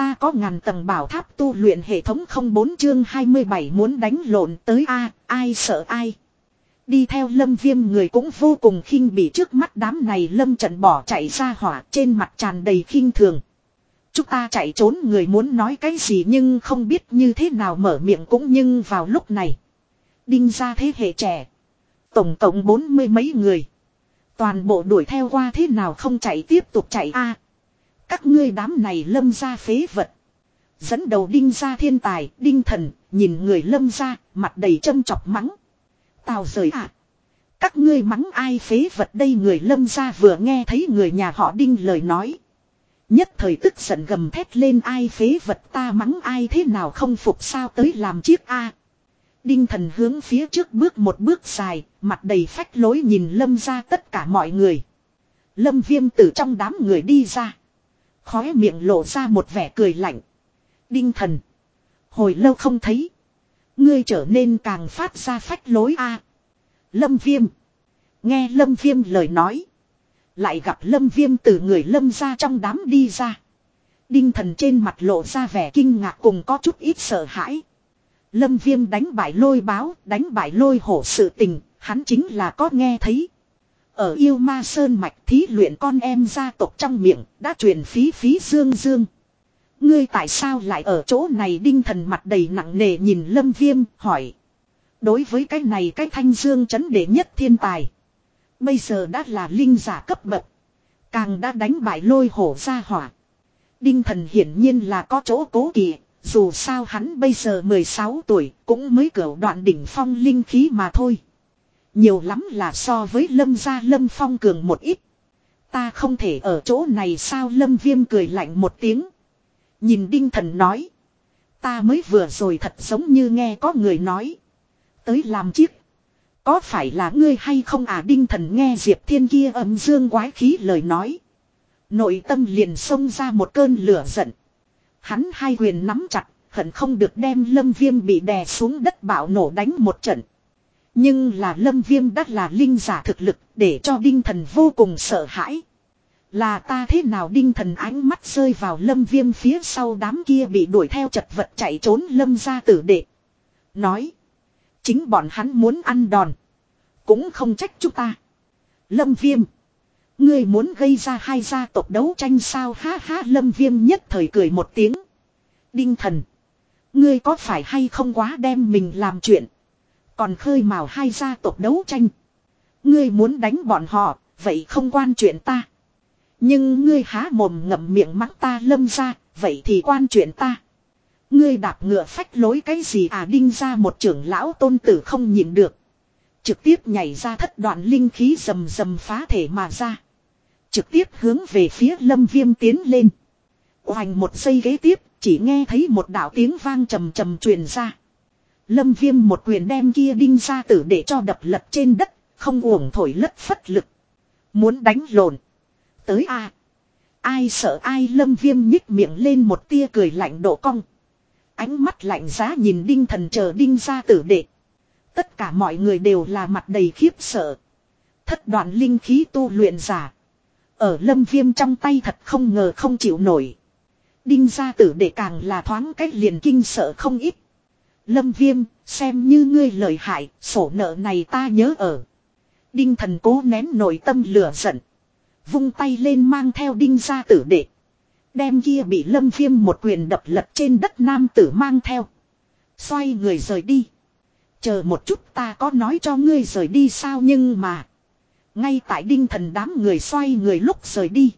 Ta có ngàn tầng bảo tháp tu luyện hệ thống không bốn chương 27 muốn đánh lộn tới A, ai sợ ai. Đi theo lâm viêm người cũng vô cùng khinh bị trước mắt đám này lâm trận bỏ chạy ra hỏa trên mặt tràn đầy khinh thường. Chúng ta chạy trốn người muốn nói cái gì nhưng không biết như thế nào mở miệng cũng nhưng vào lúc này. Đinh ra thế hệ trẻ. Tổng cộng bốn mươi mấy người. Toàn bộ đuổi theo qua thế nào không chạy tiếp tục chạy a các ngươi đám này lâm ra phế vật. Dẫn đầu đinh ra thiên tài, đinh thần, nhìn người lâm ra, mặt đầy châm chọc mắng. Tào rời ạ. Các ngươi mắng ai phế vật đây người lâm ra vừa nghe thấy người nhà họ đinh lời nói. Nhất thời tức giận gầm thét lên ai phế vật ta mắng ai thế nào không phục sao tới làm chiếc A. Đinh thần hướng phía trước bước một bước dài, mặt đầy phách lối nhìn lâm ra tất cả mọi người. Lâm viêm từ trong đám người đi ra. Khóe miệng lộ ra một vẻ cười lạnh. Đinh thần. Hồi lâu không thấy. Ngươi trở nên càng phát ra phách lối a Lâm viêm. Nghe lâm viêm lời nói. Lại gặp lâm viêm từ người lâm ra trong đám đi ra. Đinh thần trên mặt lộ ra vẻ kinh ngạc cùng có chút ít sợ hãi. Lâm viêm đánh bại lôi báo, đánh bại lôi hổ sự tình, hắn chính là có nghe thấy. Ở yêu ma sơn mạch thí luyện con em gia tộc trong miệng, đã truyền phí phí dương dương. Ngươi tại sao lại ở chỗ này đinh thần mặt đầy nặng nề nhìn lâm viêm, hỏi. Đối với cái này cái thanh dương chấn đệ nhất thiên tài. Bây giờ đã là linh giả cấp bậc. Càng đã đánh bại lôi hổ ra hỏa. Đinh thần hiển nhiên là có chỗ cố kỵ. Dù sao hắn bây giờ 16 tuổi cũng mới cỡ đoạn đỉnh phong linh khí mà thôi. Nhiều lắm là so với lâm gia lâm phong cường một ít. Ta không thể ở chỗ này sao lâm viêm cười lạnh một tiếng. Nhìn đinh thần nói. Ta mới vừa rồi thật giống như nghe có người nói. Tới làm chiếc. Có phải là ngươi hay không à đinh thần nghe Diệp Thiên kia âm dương quái khí lời nói. Nội tâm liền xông ra một cơn lửa giận. Hắn hai quyền nắm chặt, hận không được đem lâm viêm bị đè xuống đất bạo nổ đánh một trận. Nhưng là lâm viêm đắt là linh giả thực lực để cho đinh thần vô cùng sợ hãi. Là ta thế nào đinh thần ánh mắt rơi vào lâm viêm phía sau đám kia bị đuổi theo chật vật chạy trốn lâm ra tử đệ. Nói. Chính bọn hắn muốn ăn đòn. Cũng không trách chúng ta. Lâm viêm. Ngươi muốn gây ra hai gia tộc đấu tranh sao ha ha, lâm viêm nhất thời cười một tiếng. Đinh thần. Ngươi có phải hay không quá đem mình làm chuyện. Còn khơi mào hai gia tộc đấu tranh. Ngươi muốn đánh bọn họ, vậy không quan chuyện ta. Nhưng ngươi há mồm ngậm miệng mắng ta lâm ra, vậy thì quan chuyện ta. Ngươi đạp ngựa phách lối cái gì à đinh ra một trưởng lão tôn tử không nhịn được. Trực tiếp nhảy ra thất đoạn linh khí rầm rầm phá thể mà ra. Trực tiếp hướng về phía lâm viêm tiến lên. Hoành một giây ghế tiếp, chỉ nghe thấy một đạo tiếng vang trầm trầm truyền ra. Lâm viêm một quyền đem kia đinh ra tử để cho đập lật trên đất, không uổng thổi lất phất lực. Muốn đánh lộn. Tới a Ai sợ ai lâm viêm nhích miệng lên một tia cười lạnh độ cong. Ánh mắt lạnh giá nhìn đinh thần chờ đinh ra tử đệ. Tất cả mọi người đều là mặt đầy khiếp sợ. Thất đoạn linh khí tu luyện giả. Ở lâm viêm trong tay thật không ngờ không chịu nổi. Đinh gia tử để càng là thoáng cách liền kinh sợ không ít. Lâm viêm, xem như ngươi lời hại, sổ nợ này ta nhớ ở. Đinh thần cố nén nổi tâm lửa giận. Vung tay lên mang theo đinh gia tử đệ. Đem kia bị lâm viêm một quyền đập lật trên đất nam tử mang theo. Xoay người rời đi. Chờ một chút ta có nói cho ngươi rời đi sao nhưng mà. Ngay tại đinh thần đám người xoay người lúc rời đi.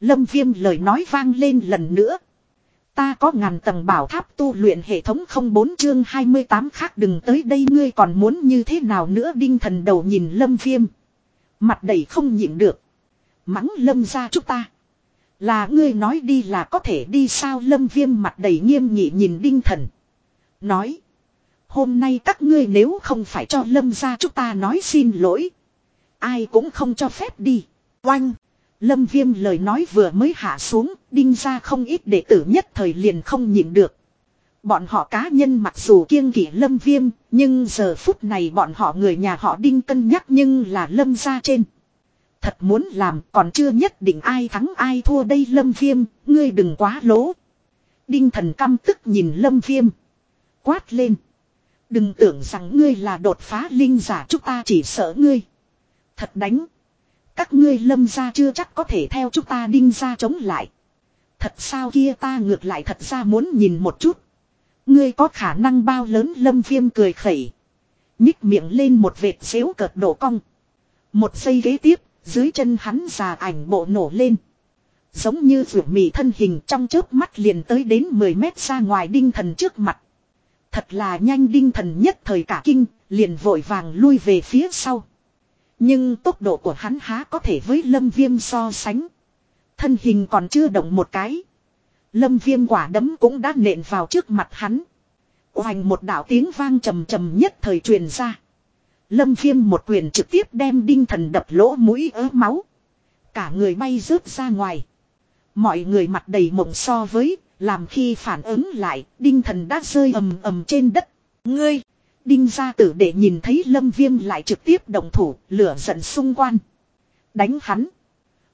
Lâm viêm lời nói vang lên lần nữa. Ta có ngàn tầng bảo tháp tu luyện hệ thống không bốn chương 28 khác đừng tới đây, ngươi còn muốn như thế nào nữa đinh thần đầu nhìn lâm viêm. Mặt đầy không nhịn được. Mắng lâm ra chúng ta. Là ngươi nói đi là có thể đi sao lâm viêm mặt đầy nghiêm nghị nhìn đinh thần. Nói. Hôm nay các ngươi nếu không phải cho lâm ra chúng ta nói xin lỗi. Ai cũng không cho phép đi. Oanh. Lâm viêm lời nói vừa mới hạ xuống, đinh ra không ít đệ tử nhất thời liền không nhịn được. Bọn họ cá nhân mặc dù kiêng kỷ lâm viêm, nhưng giờ phút này bọn họ người nhà họ đinh cân nhắc nhưng là lâm ra trên. Thật muốn làm còn chưa nhất định ai thắng ai thua đây lâm viêm, ngươi đừng quá lố. Đinh thần căm tức nhìn lâm viêm. Quát lên. Đừng tưởng rằng ngươi là đột phá linh giả chúng ta chỉ sợ ngươi. Thật đánh. Các ngươi lâm ra chưa chắc có thể theo chúng ta đinh ra chống lại. Thật sao kia ta ngược lại thật ra muốn nhìn một chút. Ngươi có khả năng bao lớn lâm viêm cười khẩy. Nhích miệng lên một vệt xếu cợt đổ cong. Một giây ghế tiếp, dưới chân hắn già ảnh bộ nổ lên. Giống như vượt mì thân hình trong chớp mắt liền tới đến 10 mét ra ngoài đinh thần trước mặt. Thật là nhanh đinh thần nhất thời cả kinh, liền vội vàng lui về phía sau. Nhưng tốc độ của hắn há có thể với lâm viêm so sánh. Thân hình còn chưa động một cái. Lâm viêm quả đấm cũng đã nện vào trước mặt hắn. Hoành một đảo tiếng vang trầm trầm nhất thời truyền ra. Lâm viêm một quyền trực tiếp đem đinh thần đập lỗ mũi ớ máu. Cả người bay rớt ra ngoài. Mọi người mặt đầy mộng so với, làm khi phản ứng lại, đinh thần đã rơi ầm ầm trên đất. Ngươi, đinh gia tử để nhìn thấy lâm viêm lại trực tiếp động thủ, lửa giận xung quanh. Đánh hắn.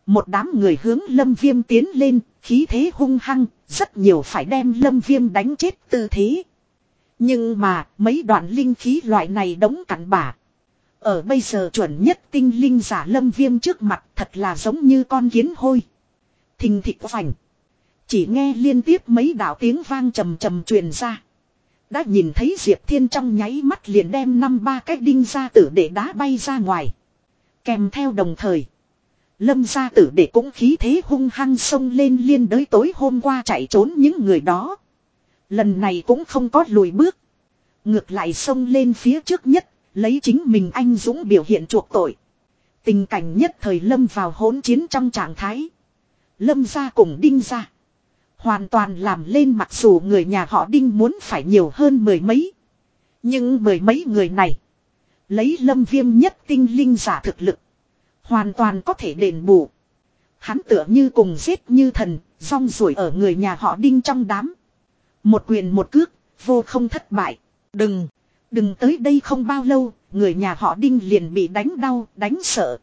Một đám người hướng lâm viêm tiến lên, khí thế hung hăng, rất nhiều phải đem lâm viêm đánh chết tư thế. Nhưng mà, mấy đoạn linh khí loại này đóng cắn bả. Ở bây giờ chuẩn nhất tinh linh giả lâm viêm trước mặt thật là giống như con kiến hôi. Thình thịt vành. Chỉ nghe liên tiếp mấy đạo tiếng vang trầm trầm truyền ra. Đã nhìn thấy Diệp Thiên trong nháy mắt liền đem năm ba cái đinh ra tử để đá bay ra ngoài. Kèm theo đồng thời. Lâm gia tử để cũng khí thế hung hăng sông lên liên đới tối hôm qua chạy trốn những người đó. Lần này cũng không có lùi bước. Ngược lại sông lên phía trước nhất, lấy chính mình anh dũng biểu hiện chuộc tội. Tình cảnh nhất thời lâm vào hỗn chiến trong trạng thái. Lâm gia cùng đinh gia. Hoàn toàn làm lên mặc dù người nhà họ đinh muốn phải nhiều hơn mười mấy. Nhưng mười mấy người này. Lấy lâm viêm nhất tinh linh giả thực lực. Hoàn toàn có thể đền bù. Hắn tựa như cùng giết như thần, rong rủi ở người nhà họ đinh trong đám. Một quyền một cước, vô không thất bại. Đừng, đừng tới đây không bao lâu, người nhà họ đinh liền bị đánh đau, đánh sợ.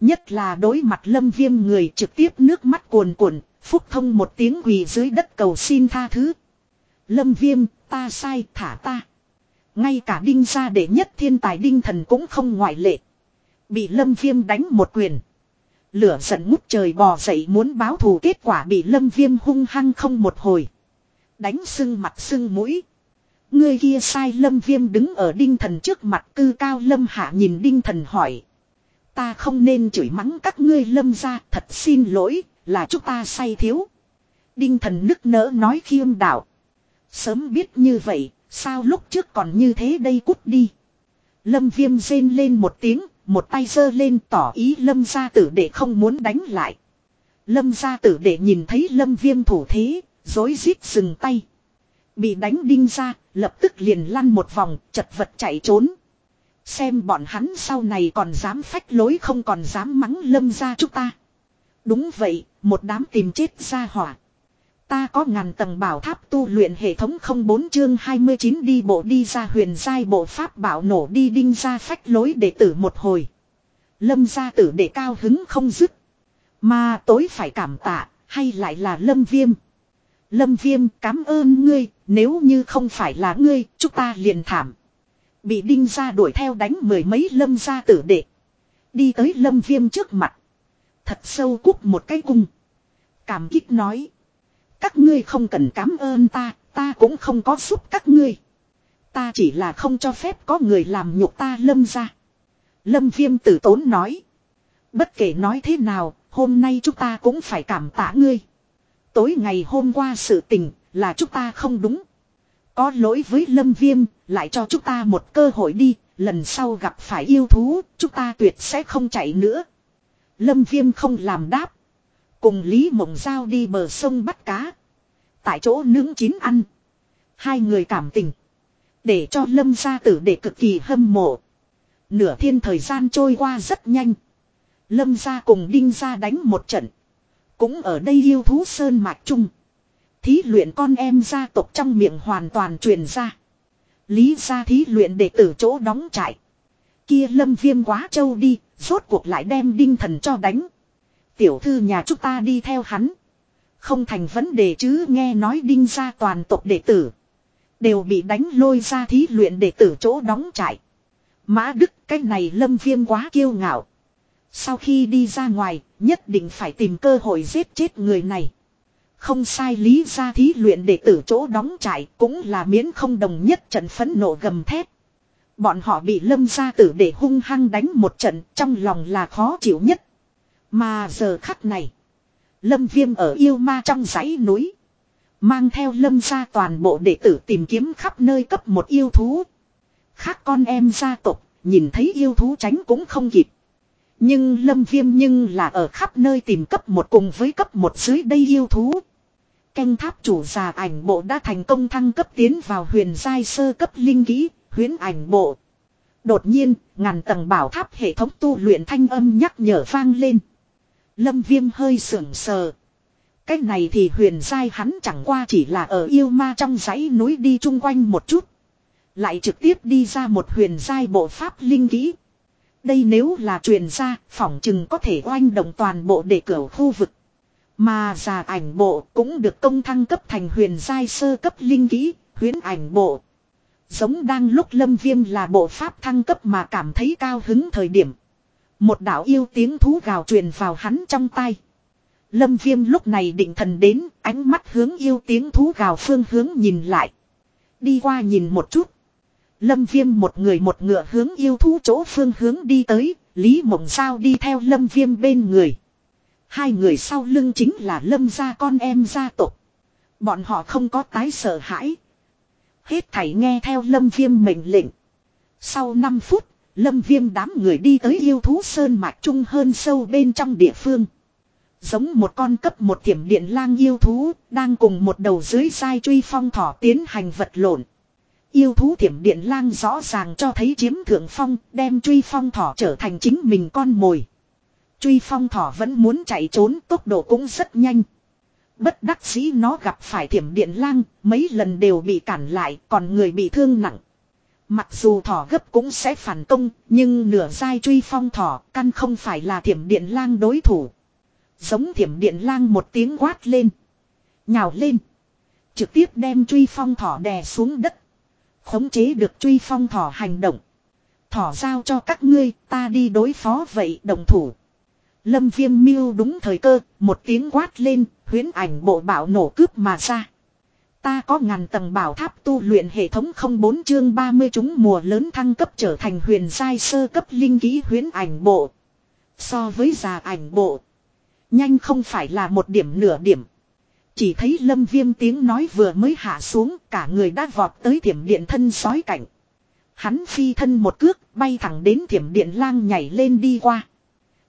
Nhất là đối mặt lâm viêm người trực tiếp nước mắt cuồn cuộn, phúc thông một tiếng quỳ dưới đất cầu xin tha thứ. Lâm viêm, ta sai, thả ta. Ngay cả đinh gia để nhất thiên tài đinh thần cũng không ngoại lệ. Bị lâm viêm đánh một quyền. Lửa giận ngút trời bò dậy muốn báo thù kết quả bị lâm viêm hung hăng không một hồi. Đánh sưng mặt sưng mũi. Người kia sai lâm viêm đứng ở đinh thần trước mặt cư cao lâm hạ nhìn đinh thần hỏi. Ta không nên chửi mắng các ngươi lâm ra thật xin lỗi là chúng ta say thiếu. Đinh thần nức nỡ nói khiêm đạo. Sớm biết như vậy sao lúc trước còn như thế đây cút đi. Lâm viêm rên lên một tiếng một tay giơ lên tỏ ý lâm gia tử để không muốn đánh lại. Lâm gia tử để nhìn thấy lâm viêm thủ thế, dối rít dừng tay. Bị đánh đinh ra, lập tức liền lăn một vòng, chật vật chạy trốn. Xem bọn hắn sau này còn dám phách lối không còn dám mắng lâm ra chúng ta. Đúng vậy, một đám tìm chết ra hỏa. Ta có ngàn tầng bảo tháp tu luyện hệ thống 04 chương 29 đi bộ đi ra huyền giai bộ pháp bảo nổ đi đinh ra phách lối để tử một hồi. Lâm gia tử để cao hứng không dứt. Mà tối phải cảm tạ, hay lại là lâm viêm. Lâm viêm cảm ơn ngươi, nếu như không phải là ngươi, chúng ta liền thảm. Bị đinh ra đuổi theo đánh mười mấy lâm gia tử đệ. Đi tới lâm viêm trước mặt. Thật sâu cúc một cái cung. Cảm kích nói. Các ngươi không cần cảm ơn ta, ta cũng không có giúp các ngươi. Ta chỉ là không cho phép có người làm nhục ta lâm ra. Lâm viêm tử tốn nói. Bất kể nói thế nào, hôm nay chúng ta cũng phải cảm tạ ngươi. Tối ngày hôm qua sự tình là chúng ta không đúng. Có lỗi với lâm viêm, lại cho chúng ta một cơ hội đi, lần sau gặp phải yêu thú, chúng ta tuyệt sẽ không chạy nữa. Lâm viêm không làm đáp. Cùng Lý Mộng Giao đi bờ sông bắt cá. Tại chỗ nướng chín ăn. Hai người cảm tình. Để cho lâm gia tử để cực kỳ hâm mộ. Nửa thiên thời gian trôi qua rất nhanh. Lâm gia cùng đinh gia đánh một trận. Cũng ở đây yêu thú sơn mạch chung. Thí luyện con em gia tộc trong miệng hoàn toàn truyền ra. Lý gia thí luyện để tử chỗ đóng trại. Kia lâm viêm quá trâu đi, rốt cuộc lại đem đinh thần cho đánh. Tiểu thư nhà chúng ta đi theo hắn. Không thành vấn đề chứ nghe nói đinh ra toàn tộc đệ tử. Đều bị đánh lôi ra thí luyện đệ tử chỗ đóng trại. Mã Đức cái này lâm viêm quá kiêu ngạo. Sau khi đi ra ngoài, nhất định phải tìm cơ hội giết chết người này. Không sai lý ra thí luyện đệ tử chỗ đóng trại cũng là miễn không đồng nhất trận phấn nộ gầm thép. Bọn họ bị lâm gia tử để hung hăng đánh một trận trong lòng là khó chịu nhất. Mà giờ khắc này. Lâm viêm ở yêu ma trong dãy núi. Mang theo lâm gia toàn bộ đệ tử tìm kiếm khắp nơi cấp một yêu thú. Khác con em gia tộc nhìn thấy yêu thú tránh cũng không kịp. Nhưng lâm viêm nhưng là ở khắp nơi tìm cấp một cùng với cấp một dưới đây yêu thú. Canh tháp chủ già ảnh bộ đã thành công thăng cấp tiến vào huyền giai sơ cấp linh kỹ, huyến ảnh bộ. Đột nhiên, ngàn tầng bảo tháp hệ thống tu luyện thanh âm nhắc nhở vang lên. Lâm viêm hơi sưởng sờ. Cách này thì huyền sai hắn chẳng qua chỉ là ở yêu ma trong dãy núi đi chung quanh một chút. Lại trực tiếp đi ra một huyền sai bộ pháp linh kỹ. Đây nếu là truyền ra, phỏng chừng có thể oanh động toàn bộ để cửa khu vực. Mà già ảnh bộ cũng được công thăng cấp thành huyền giai sơ cấp linh kỹ, huyến ảnh bộ. Giống đang lúc lâm viêm là bộ pháp thăng cấp mà cảm thấy cao hứng thời điểm. Một đạo yêu tiếng thú gào truyền vào hắn trong tay. Lâm viêm lúc này định thần đến, ánh mắt hướng yêu tiếng thú gào phương hướng nhìn lại. Đi qua nhìn một chút. Lâm viêm một người một ngựa hướng yêu thú chỗ phương hướng đi tới, Lý Mộng Sao đi theo lâm viêm bên người. Hai người sau lưng chính là lâm gia con em gia tộc. Bọn họ không có tái sợ hãi. Hết thảy nghe theo lâm viêm mệnh lệnh. Sau 5 phút, lâm viêm đám người đi tới yêu thú sơn mạch trung hơn sâu bên trong địa phương. Giống một con cấp một thiểm điện lang yêu thú, đang cùng một đầu dưới sai truy phong thỏ tiến hành vật lộn. Yêu thú thiểm điện lang rõ ràng cho thấy chiếm thượng phong, đem truy phong thỏ trở thành chính mình con mồi. Truy phong thỏ vẫn muốn chạy trốn tốc độ cũng rất nhanh. Bất đắc dĩ nó gặp phải thiểm điện lang, mấy lần đều bị cản lại, còn người bị thương nặng. Mặc dù thỏ gấp cũng sẽ phản công, nhưng nửa dai truy phong thỏ căn không phải là thiểm điện lang đối thủ. Giống thiểm điện lang một tiếng quát lên. Nhào lên. Trực tiếp đem truy phong thỏ đè xuống đất. Khống chế được truy phong thỏ hành động. Thỏ giao cho các ngươi, ta đi đối phó vậy đồng thủ. Lâm viêm miêu đúng thời cơ, một tiếng quát lên, huyến ảnh bộ bảo nổ cướp mà ra. Ta có ngàn tầng bảo tháp tu luyện hệ thống 04 chương 30 chúng mùa lớn thăng cấp trở thành huyền giai sơ cấp linh ký huyến ảnh bộ. So với già ảnh bộ. Nhanh không phải là một điểm nửa điểm. Chỉ thấy lâm viêm tiếng nói vừa mới hạ xuống cả người đã vọt tới thiểm điện thân sói cảnh. Hắn phi thân một cước bay thẳng đến thiểm điện lang nhảy lên đi qua.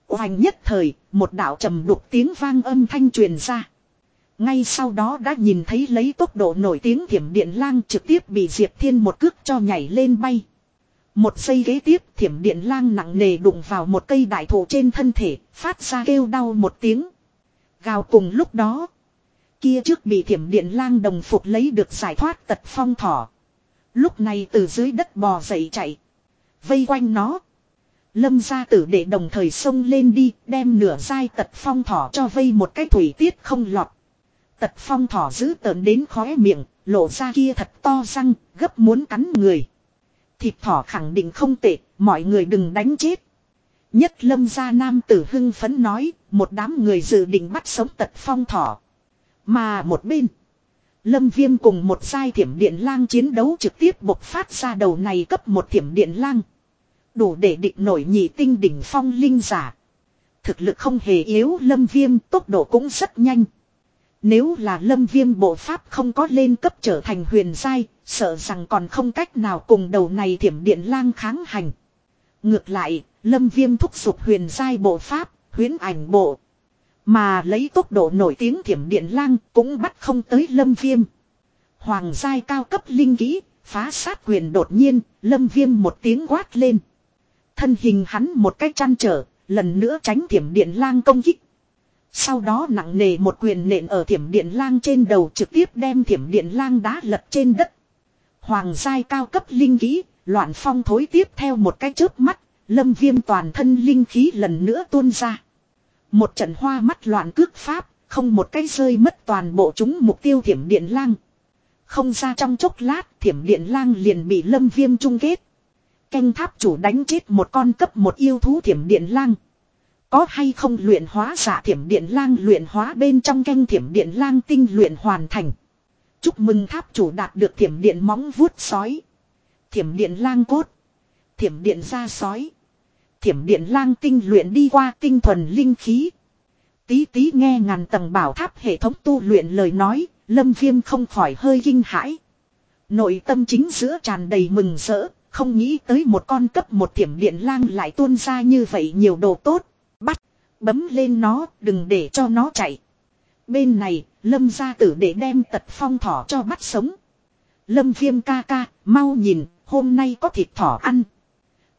Hoành nhất thời, một đạo trầm đục tiếng vang âm thanh truyền ra. Ngay sau đó đã nhìn thấy lấy tốc độ nổi tiếng thiểm điện lang trực tiếp bị Diệp Thiên một cước cho nhảy lên bay. Một giây ghế tiếp thiểm điện lang nặng nề đụng vào một cây đại thụ trên thân thể, phát ra kêu đau một tiếng. Gào cùng lúc đó. Kia trước bị thiểm điện lang đồng phục lấy được giải thoát tật phong thỏ. Lúc này từ dưới đất bò dậy chạy. Vây quanh nó. Lâm gia tử để đồng thời xông lên đi, đem nửa dai tật phong thỏ cho vây một cái thủy tiết không lọt. Tật phong thỏ giữ tợn đến khóe miệng, lộ ra kia thật to răng, gấp muốn cắn người. Thịt thỏ khẳng định không tệ, mọi người đừng đánh chết. Nhất lâm gia nam tử hưng phấn nói, một đám người dự định bắt sống tật phong thỏ. Mà một bên, lâm viêm cùng một sai thiểm điện lang chiến đấu trực tiếp bộc phát ra đầu này cấp một thiểm điện lang. Đủ để định nổi nhị tinh đỉnh phong linh giả. Thực lực không hề yếu lâm viêm tốc độ cũng rất nhanh. Nếu là lâm viêm bộ pháp không có lên cấp trở thành huyền giai, sợ rằng còn không cách nào cùng đầu này thiểm điện lang kháng hành. Ngược lại, lâm viêm thúc giục huyền giai bộ pháp, huyến ảnh bộ. Mà lấy tốc độ nổi tiếng thiểm điện lang cũng bắt không tới lâm viêm. Hoàng giai cao cấp linh kỹ, phá sát quyền đột nhiên, lâm viêm một tiếng quát lên. Thân hình hắn một cách chăn trở, lần nữa tránh thiểm điện lang công kích. Sau đó nặng nề một quyền nện ở thiểm điện lang trên đầu trực tiếp đem thiểm điện lang đá lật trên đất. Hoàng giai cao cấp linh kỹ, loạn phong thối tiếp theo một cái chớp mắt, lâm viêm toàn thân linh khí lần nữa tuôn ra. Một trận hoa mắt loạn cước pháp, Không một cái rơi mất toàn bộ chúng mục tiêu thiểm điện lang. Không ra trong chốc lát thiểm điện lang liền bị lâm viêm chung kết. Canh tháp chủ đánh chết một con cấp một yêu thú thiểm điện lang. Có hay không luyện hóa giả thiểm điện lang luyện hóa bên trong canh thiểm điện lang tinh luyện hoàn thành. Chúc mừng tháp chủ đạt được thiểm điện móng vuốt sói. Thiểm điện lang cốt. Thiểm điện ra sói. Thiểm điện lang tinh luyện đi qua tinh thuần linh khí. Tí tí nghe ngàn tầng bảo tháp hệ thống tu luyện lời nói, lâm viêm không khỏi hơi kinh hãi. Nội tâm chính giữa tràn đầy mừng rỡ, không nghĩ tới một con cấp một thiểm điện lang lại tuôn ra như vậy nhiều đồ tốt. Bắt, bấm lên nó, đừng để cho nó chạy. Bên này, lâm gia tử để đem tật phong thỏ cho bắt sống. Lâm viêm ca ca, mau nhìn, hôm nay có thịt thỏ ăn.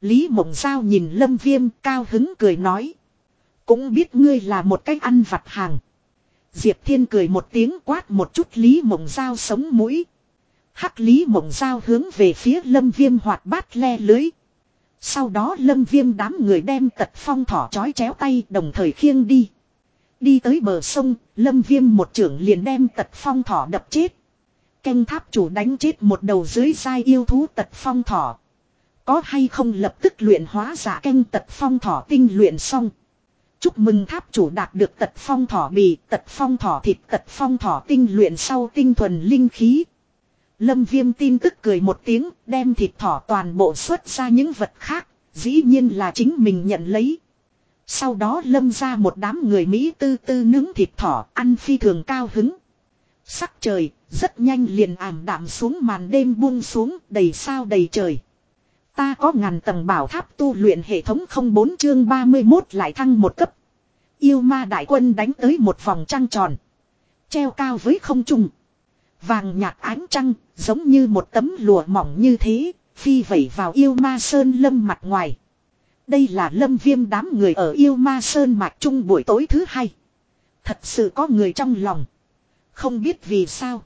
Lý mộng giao nhìn lâm viêm cao hứng cười nói. Cũng biết ngươi là một cách ăn vặt hàng. Diệp Thiên cười một tiếng quát một chút Lý Mộng Giao sống mũi. Hắc Lý Mộng Giao hướng về phía Lâm Viêm hoạt bát le lưới. Sau đó Lâm Viêm đám người đem tật phong thỏ chói chéo tay đồng thời khiêng đi. Đi tới bờ sông, Lâm Viêm một trưởng liền đem tật phong thỏ đập chết. Canh tháp chủ đánh chết một đầu dưới sai yêu thú tật phong thỏ. Có hay không lập tức luyện hóa giả canh tật phong thỏ tinh luyện xong. Chúc mừng tháp chủ đạt được tật phong thỏ bì, tật phong thỏ thịt, tật phong thỏ tinh luyện sau tinh thuần linh khí. Lâm viêm tin tức cười một tiếng, đem thịt thỏ toàn bộ xuất ra những vật khác, dĩ nhiên là chính mình nhận lấy. Sau đó lâm ra một đám người Mỹ tư tư nướng thịt thỏ ăn phi thường cao hứng. Sắc trời, rất nhanh liền ảm đạm xuống màn đêm buông xuống đầy sao đầy trời. Ta có ngàn tầng bảo tháp tu luyện hệ thống 04 chương 31 lại thăng một cấp. Yêu ma đại quân đánh tới một vòng trăng tròn. Treo cao với không trung. Vàng nhạt ánh trăng, giống như một tấm lụa mỏng như thế, phi vẩy vào yêu ma sơn lâm mặt ngoài. Đây là lâm viêm đám người ở yêu ma sơn mạch trung buổi tối thứ hai. Thật sự có người trong lòng. Không biết vì sao.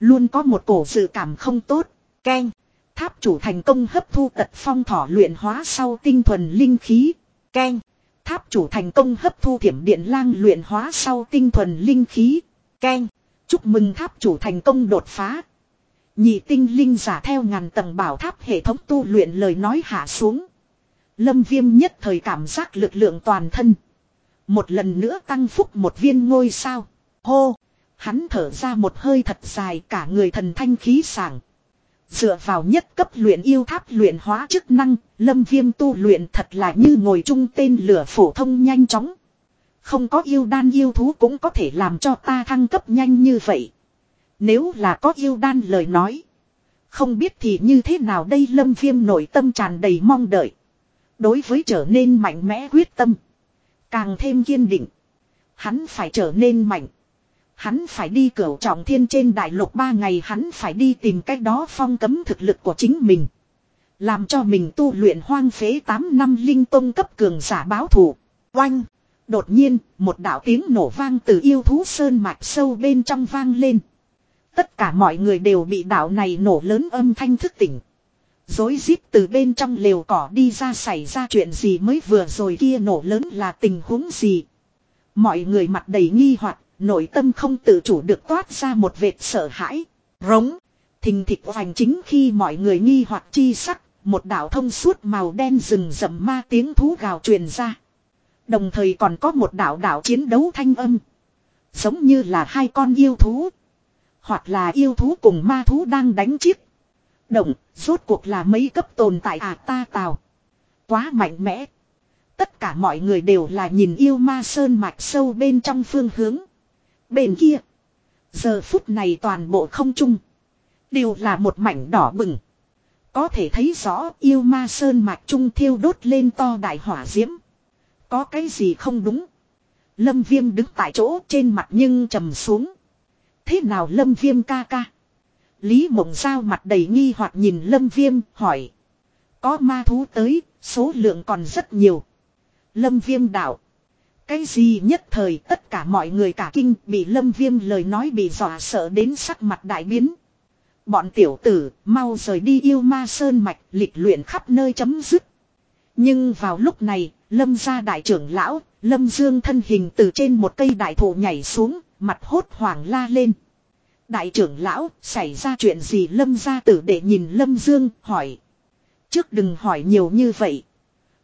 Luôn có một cổ sự cảm không tốt. Ken. Tháp chủ thành công hấp thu tật phong thỏ luyện hóa sau tinh thuần linh khí. Ken. Tháp chủ thành công hấp thu thiểm điện lang luyện hóa sau tinh thuần linh khí. Ken. Chúc mừng tháp chủ thành công đột phá. Nhị tinh linh giả theo ngàn tầng bảo tháp hệ thống tu luyện lời nói hạ xuống. Lâm viêm nhất thời cảm giác lực lượng toàn thân. Một lần nữa tăng phúc một viên ngôi sao. Hô! Hắn thở ra một hơi thật dài cả người thần thanh khí sảng. Dựa vào nhất cấp luyện yêu tháp luyện hóa chức năng, lâm viêm tu luyện thật là như ngồi chung tên lửa phổ thông nhanh chóng. Không có yêu đan yêu thú cũng có thể làm cho ta thăng cấp nhanh như vậy. Nếu là có yêu đan lời nói. Không biết thì như thế nào đây lâm viêm nội tâm tràn đầy mong đợi. Đối với trở nên mạnh mẽ quyết tâm. Càng thêm kiên định. Hắn phải trở nên mạnh. Hắn phải đi cửu trọng thiên trên đại lục ba ngày hắn phải đi tìm cách đó phong cấm thực lực của chính mình. Làm cho mình tu luyện hoang phế 8 năm linh tông cấp cường giả báo thù. Oanh! Đột nhiên, một đạo tiếng nổ vang từ yêu thú sơn mạch sâu bên trong vang lên. Tất cả mọi người đều bị đạo này nổ lớn âm thanh thức tỉnh. Dối rít từ bên trong lều cỏ đi ra xảy ra chuyện gì mới vừa rồi kia nổ lớn là tình huống gì. Mọi người mặt đầy nghi hoặc nội tâm không tự chủ được toát ra một vệt sợ hãi. Rống, thình thịch hoành chính khi mọi người nghi hoặc chi sắc, một đạo thông suốt màu đen rừng rậm ma tiếng thú gào truyền ra. Đồng thời còn có một đạo đạo chiến đấu thanh âm. Giống như là hai con yêu thú. Hoặc là yêu thú cùng ma thú đang đánh chiếc. Động, rốt cuộc là mấy cấp tồn tại à ta tào. Quá mạnh mẽ. Tất cả mọi người đều là nhìn yêu ma sơn mạch sâu bên trong phương hướng. Bên kia. Giờ phút này toàn bộ không trung. Đều là một mảnh đỏ bừng. Có thể thấy rõ yêu ma sơn mạch trung thiêu đốt lên to đại hỏa diễm. Có cái gì không đúng. Lâm viêm đứng tại chỗ trên mặt nhưng trầm xuống. Thế nào lâm viêm ca ca? Lý mộng Giao mặt đầy nghi hoặc nhìn lâm viêm hỏi. Có ma thú tới, số lượng còn rất nhiều. Lâm viêm đạo. Cái gì nhất thời tất cả mọi người cả kinh bị lâm viêm lời nói bị dọa sợ đến sắc mặt đại biến. Bọn tiểu tử mau rời đi yêu ma sơn mạch lịch luyện khắp nơi chấm dứt. Nhưng vào lúc này, lâm gia đại trưởng lão, Lâm Dương thân hình từ trên một cây đại thụ nhảy xuống, mặt hốt hoảng la lên. Đại trưởng lão, xảy ra chuyện gì Lâm gia tử để nhìn Lâm Dương, hỏi. Trước đừng hỏi nhiều như vậy.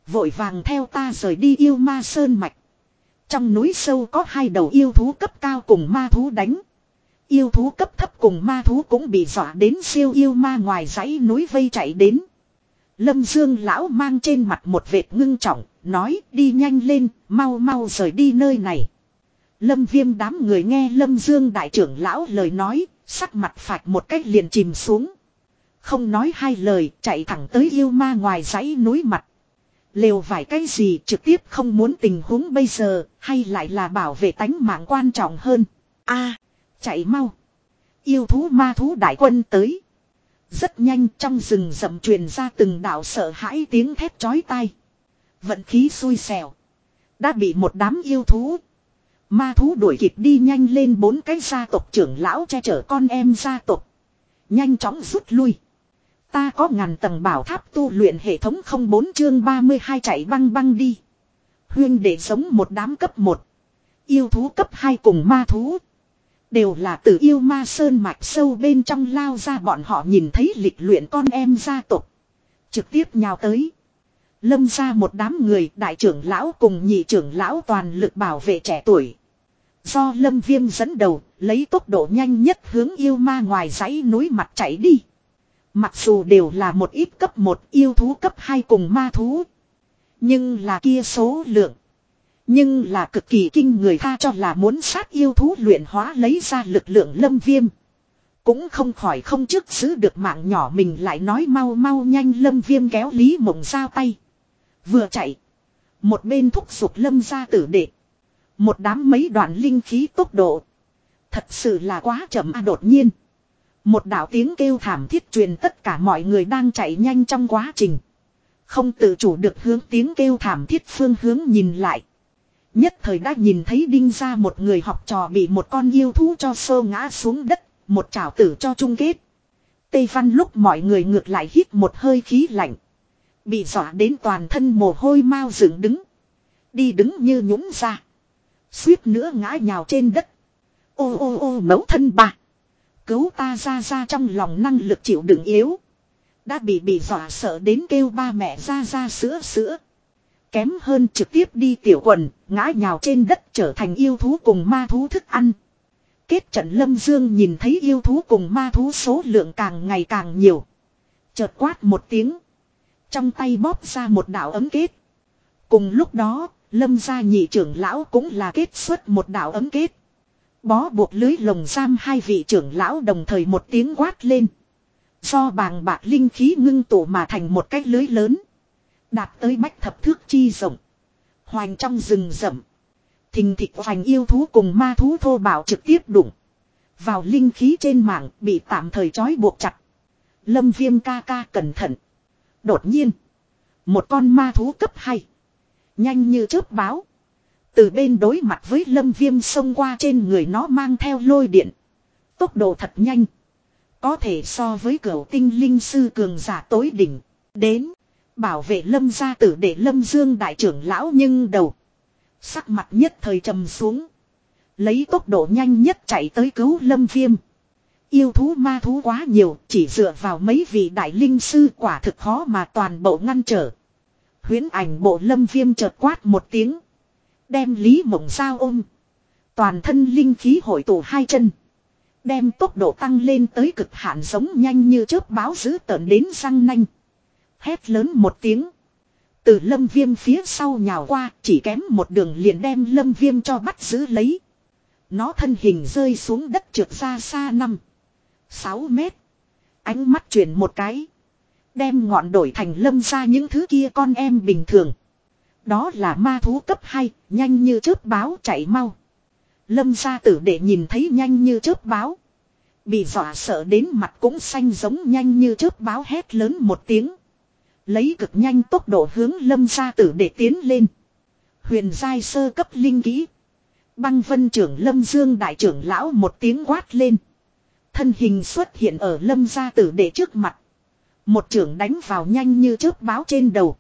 Vội vàng theo ta rời đi yêu ma sơn mạch. Trong núi sâu có hai đầu yêu thú cấp cao cùng ma thú đánh. Yêu thú cấp thấp cùng ma thú cũng bị dọa đến siêu yêu ma ngoài dãy núi vây chạy đến. Lâm Dương lão mang trên mặt một vệt ngưng trọng, nói đi nhanh lên, mau mau rời đi nơi này. Lâm viêm đám người nghe Lâm Dương đại trưởng lão lời nói, sắc mặt phạch một cách liền chìm xuống. Không nói hai lời, chạy thẳng tới yêu ma ngoài dãy núi mặt. Lều vải cái gì trực tiếp không muốn tình huống bây giờ, hay lại là bảo vệ tánh mạng quan trọng hơn. a chạy mau. Yêu thú ma thú đại quân tới. Rất nhanh trong rừng rậm truyền ra từng đạo sợ hãi tiếng thét chói tai. Vận khí xui xẻo. Đã bị một đám yêu thú. Ma thú đuổi kịp đi nhanh lên bốn cái gia tộc trưởng lão che chở con em gia tộc. Nhanh chóng rút lui. Ta có ngàn tầng bảo tháp tu luyện hệ thống không bốn chương 32 chạy băng băng đi. Huyên để sống một đám cấp 1. Yêu thú cấp 2 cùng ma thú. Đều là từ yêu ma sơn mạch sâu bên trong lao ra bọn họ nhìn thấy lịch luyện con em gia tộc. Trực tiếp nhào tới. Lâm ra một đám người đại trưởng lão cùng nhị trưởng lão toàn lực bảo vệ trẻ tuổi. Do lâm viêm dẫn đầu, lấy tốc độ nhanh nhất hướng yêu ma ngoài dãy núi mặt chạy đi. Mặc dù đều là một ít cấp 1 yêu thú cấp 2 cùng ma thú. Nhưng là kia số lượng. Nhưng là cực kỳ kinh người tha cho là muốn sát yêu thú luyện hóa lấy ra lực lượng lâm viêm. Cũng không khỏi không trước giữ được mạng nhỏ mình lại nói mau mau nhanh lâm viêm kéo lý mộng giao tay. Vừa chạy. Một bên thúc giục lâm ra tử đệ. Một đám mấy đoạn linh khí tốc độ. Thật sự là quá chậm à đột nhiên. Một đạo tiếng kêu thảm thiết truyền tất cả mọi người đang chạy nhanh trong quá trình. Không tự chủ được hướng tiếng kêu thảm thiết phương hướng nhìn lại. Nhất thời đã nhìn thấy đinh ra một người học trò bị một con yêu thú cho sơ ngã xuống đất, một trảo tử cho chung kết. Tây văn lúc mọi người ngược lại hít một hơi khí lạnh. Bị dọa đến toàn thân mồ hôi mau dựng đứng. Đi đứng như nhũng ra. Suýt nữa ngã nhào trên đất. Ô ô ô mẫu thân bà. Cứu ta ra ra trong lòng năng lực chịu đựng yếu. Đã bị bị dọa sợ đến kêu ba mẹ ra ra sữa sữa. Kém hơn trực tiếp đi tiểu quần, ngã nhào trên đất trở thành yêu thú cùng ma thú thức ăn. Kết trận Lâm Dương nhìn thấy yêu thú cùng ma thú số lượng càng ngày càng nhiều. Chợt quát một tiếng. Trong tay bóp ra một đạo ấm kết. Cùng lúc đó, Lâm gia nhị trưởng lão cũng là kết xuất một đạo ấm kết. Bó buộc lưới lồng giam hai vị trưởng lão đồng thời một tiếng quát lên. Do bàng bạc linh khí ngưng tụ mà thành một cái lưới lớn. Đạt tới bách thập thước chi rộng. Hoành trong rừng rậm. Thình thịch hoành yêu thú cùng ma thú thô bảo trực tiếp đụng. Vào linh khí trên mạng bị tạm thời trói buộc chặt. Lâm viêm ca ca cẩn thận. Đột nhiên. Một con ma thú cấp 2. Nhanh như chớp báo. Từ bên đối mặt với lâm viêm xông qua trên người nó mang theo lôi điện. Tốc độ thật nhanh. Có thể so với cửa tinh linh sư cường giả tối đỉnh. Đến. Bảo vệ lâm gia tử để lâm dương đại trưởng lão nhưng đầu. Sắc mặt nhất thời trầm xuống. Lấy tốc độ nhanh nhất chạy tới cứu lâm viêm. Yêu thú ma thú quá nhiều, chỉ dựa vào mấy vị đại linh sư quả thực khó mà toàn bộ ngăn trở. Huyến ảnh bộ lâm viêm chợt quát một tiếng. Đem Lý Mộng Giao ôm. Toàn thân linh khí hội tụ hai chân. Đem tốc độ tăng lên tới cực hạn giống nhanh như chớp báo giữ tợn đến răng nanh. Hét lớn một tiếng. Từ lâm viêm phía sau nhào qua chỉ kém một đường liền đem lâm viêm cho bắt giữ lấy. Nó thân hình rơi xuống đất trượt ra xa 5. 6 mét. Ánh mắt chuyển một cái. Đem ngọn đổi thành lâm ra những thứ kia con em bình thường. Đó là ma thú cấp 2, nhanh như chớp báo chạy mau. Lâm gia tử để nhìn thấy nhanh như chớp báo. Bị dọa sợ đến mặt cũng xanh giống nhanh như chớp báo hét lớn một tiếng. Lấy cực nhanh tốc độ hướng lâm gia tử để tiến lên. Huyền giai sơ cấp linh kỹ. Băng vân trưởng lâm dương đại trưởng lão một tiếng quát lên. Thân hình xuất hiện ở lâm gia tử để trước mặt. Một trưởng đánh vào nhanh như chớp báo trên đầu.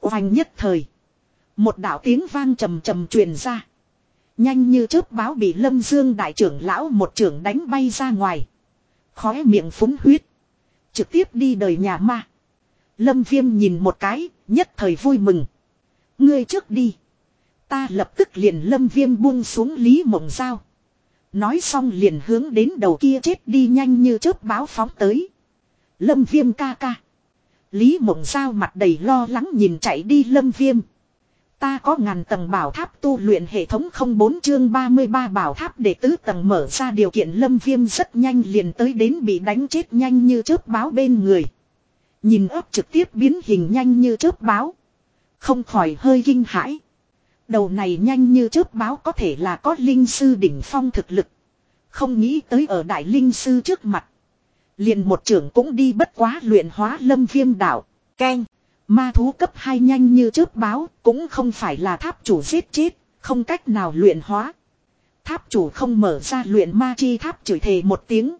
Oanh nhất thời. Một đạo tiếng vang trầm trầm truyền ra. Nhanh như chớp báo bị lâm dương đại trưởng lão một trưởng đánh bay ra ngoài. Khóe miệng phúng huyết. Trực tiếp đi đời nhà ma. Lâm viêm nhìn một cái, nhất thời vui mừng. Ngươi trước đi. Ta lập tức liền lâm viêm buông xuống Lý Mộng Giao. Nói xong liền hướng đến đầu kia chết đi nhanh như chớp báo phóng tới. Lâm viêm ca ca. Lý Mộng Giao mặt đầy lo lắng nhìn chạy đi lâm viêm. Ta có ngàn tầng bảo tháp tu luyện hệ thống 04 chương 33 bảo tháp để tứ tầng mở ra điều kiện lâm viêm rất nhanh liền tới đến bị đánh chết nhanh như chớp báo bên người. Nhìn ấp trực tiếp biến hình nhanh như chớp báo. Không khỏi hơi kinh hãi. Đầu này nhanh như chớp báo có thể là có linh sư đỉnh phong thực lực. Không nghĩ tới ở đại linh sư trước mặt. Liền một trưởng cũng đi bất quá luyện hóa lâm viêm đạo. Keng. Ma thú cấp 2 nhanh như chớp báo cũng không phải là tháp chủ giết chết. Không cách nào luyện hóa. Tháp chủ không mở ra luyện ma chi tháp chửi thề một tiếng.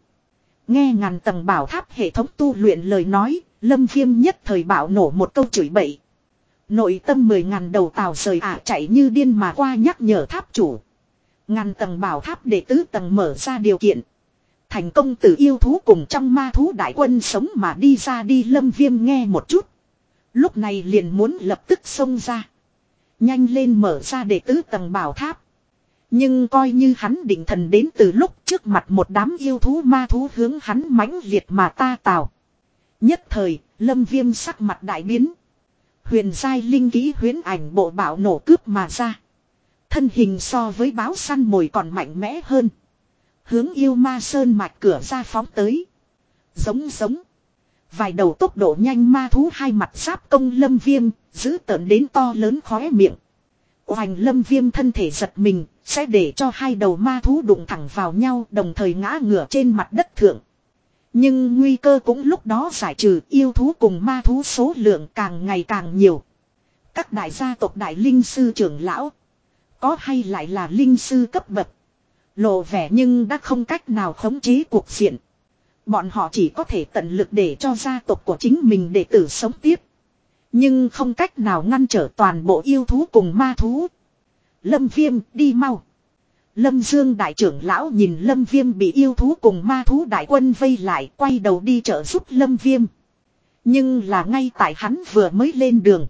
Nghe ngàn tầng bảo tháp hệ thống tu luyện lời nói. Lâm viêm nhất thời bảo nổ một câu chửi bậy. Nội tâm mười ngàn đầu tàu rời ả chạy như điên mà qua nhắc nhở tháp chủ. Ngàn tầng bảo tháp để tứ tầng mở ra điều kiện. Thành công từ yêu thú cùng trong ma thú đại quân sống mà đi ra đi lâm viêm nghe một chút. Lúc này liền muốn lập tức xông ra. Nhanh lên mở ra để tứ tầng bảo tháp. Nhưng coi như hắn định thần đến từ lúc trước mặt một đám yêu thú ma thú hướng hắn mãnh liệt mà ta tào. Nhất thời, lâm viêm sắc mặt đại biến. Huyền giai linh ký huyến ảnh bộ bảo nổ cướp mà ra. Thân hình so với báo săn mồi còn mạnh mẽ hơn. Hướng yêu ma sơn mạch cửa ra phóng tới. Giống giống. Vài đầu tốc độ nhanh ma thú hai mặt giáp công lâm viêm, giữ tợn đến to lớn khóe miệng. Hoành lâm viêm thân thể giật mình, sẽ để cho hai đầu ma thú đụng thẳng vào nhau đồng thời ngã ngửa trên mặt đất thượng. Nhưng nguy cơ cũng lúc đó giải trừ, yêu thú cùng ma thú số lượng càng ngày càng nhiều. Các đại gia tộc đại linh sư trưởng lão. Có hay lại là linh sư cấp bậc. Lộ vẻ nhưng đã không cách nào khống chế cuộc diện. Bọn họ chỉ có thể tận lực để cho gia tộc của chính mình để tử sống tiếp. Nhưng không cách nào ngăn trở toàn bộ yêu thú cùng ma thú. Lâm viêm, đi mau. Lâm Dương đại trưởng lão nhìn Lâm Viêm bị yêu thú cùng ma thú đại quân vây lại quay đầu đi trợ giúp Lâm Viêm. Nhưng là ngay tại hắn vừa mới lên đường.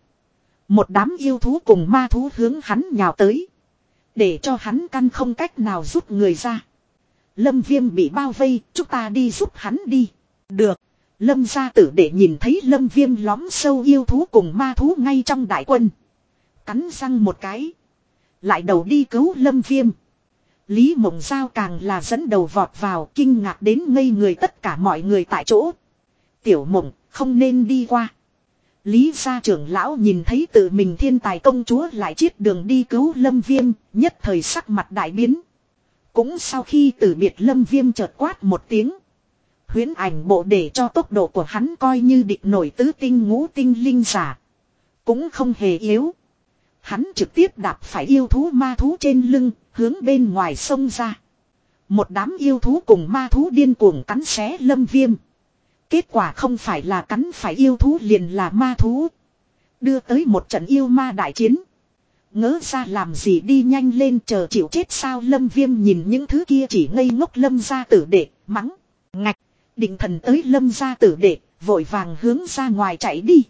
Một đám yêu thú cùng ma thú hướng hắn nhào tới. Để cho hắn căn không cách nào giúp người ra. Lâm Viêm bị bao vây, chúng ta đi giúp hắn đi. Được. Lâm gia tử để nhìn thấy Lâm Viêm lóm sâu yêu thú cùng ma thú ngay trong đại quân. Cắn răng một cái. Lại đầu đi cứu Lâm Viêm. Lý Mộng Giao càng là dẫn đầu vọt vào kinh ngạc đến ngây người tất cả mọi người tại chỗ. Tiểu Mộng không nên đi qua. Lý gia trưởng lão nhìn thấy tự mình thiên tài công chúa lại chiết đường đi cứu lâm viêm, nhất thời sắc mặt đại biến. Cũng sau khi từ biệt lâm viêm chợt quát một tiếng. Huyến ảnh bộ để cho tốc độ của hắn coi như địch nổi tứ tinh ngũ tinh linh giả. Cũng không hề yếu. Hắn trực tiếp đạp phải yêu thú ma thú trên lưng, hướng bên ngoài sông ra. Một đám yêu thú cùng ma thú điên cuồng cắn xé lâm viêm. Kết quả không phải là cắn phải yêu thú liền là ma thú. Đưa tới một trận yêu ma đại chiến. Ngỡ ra làm gì đi nhanh lên chờ chịu chết sao lâm viêm nhìn những thứ kia chỉ ngây ngốc lâm ra tử đệ, mắng, ngạch, định thần tới lâm ra tử đệ, vội vàng hướng ra ngoài chạy đi.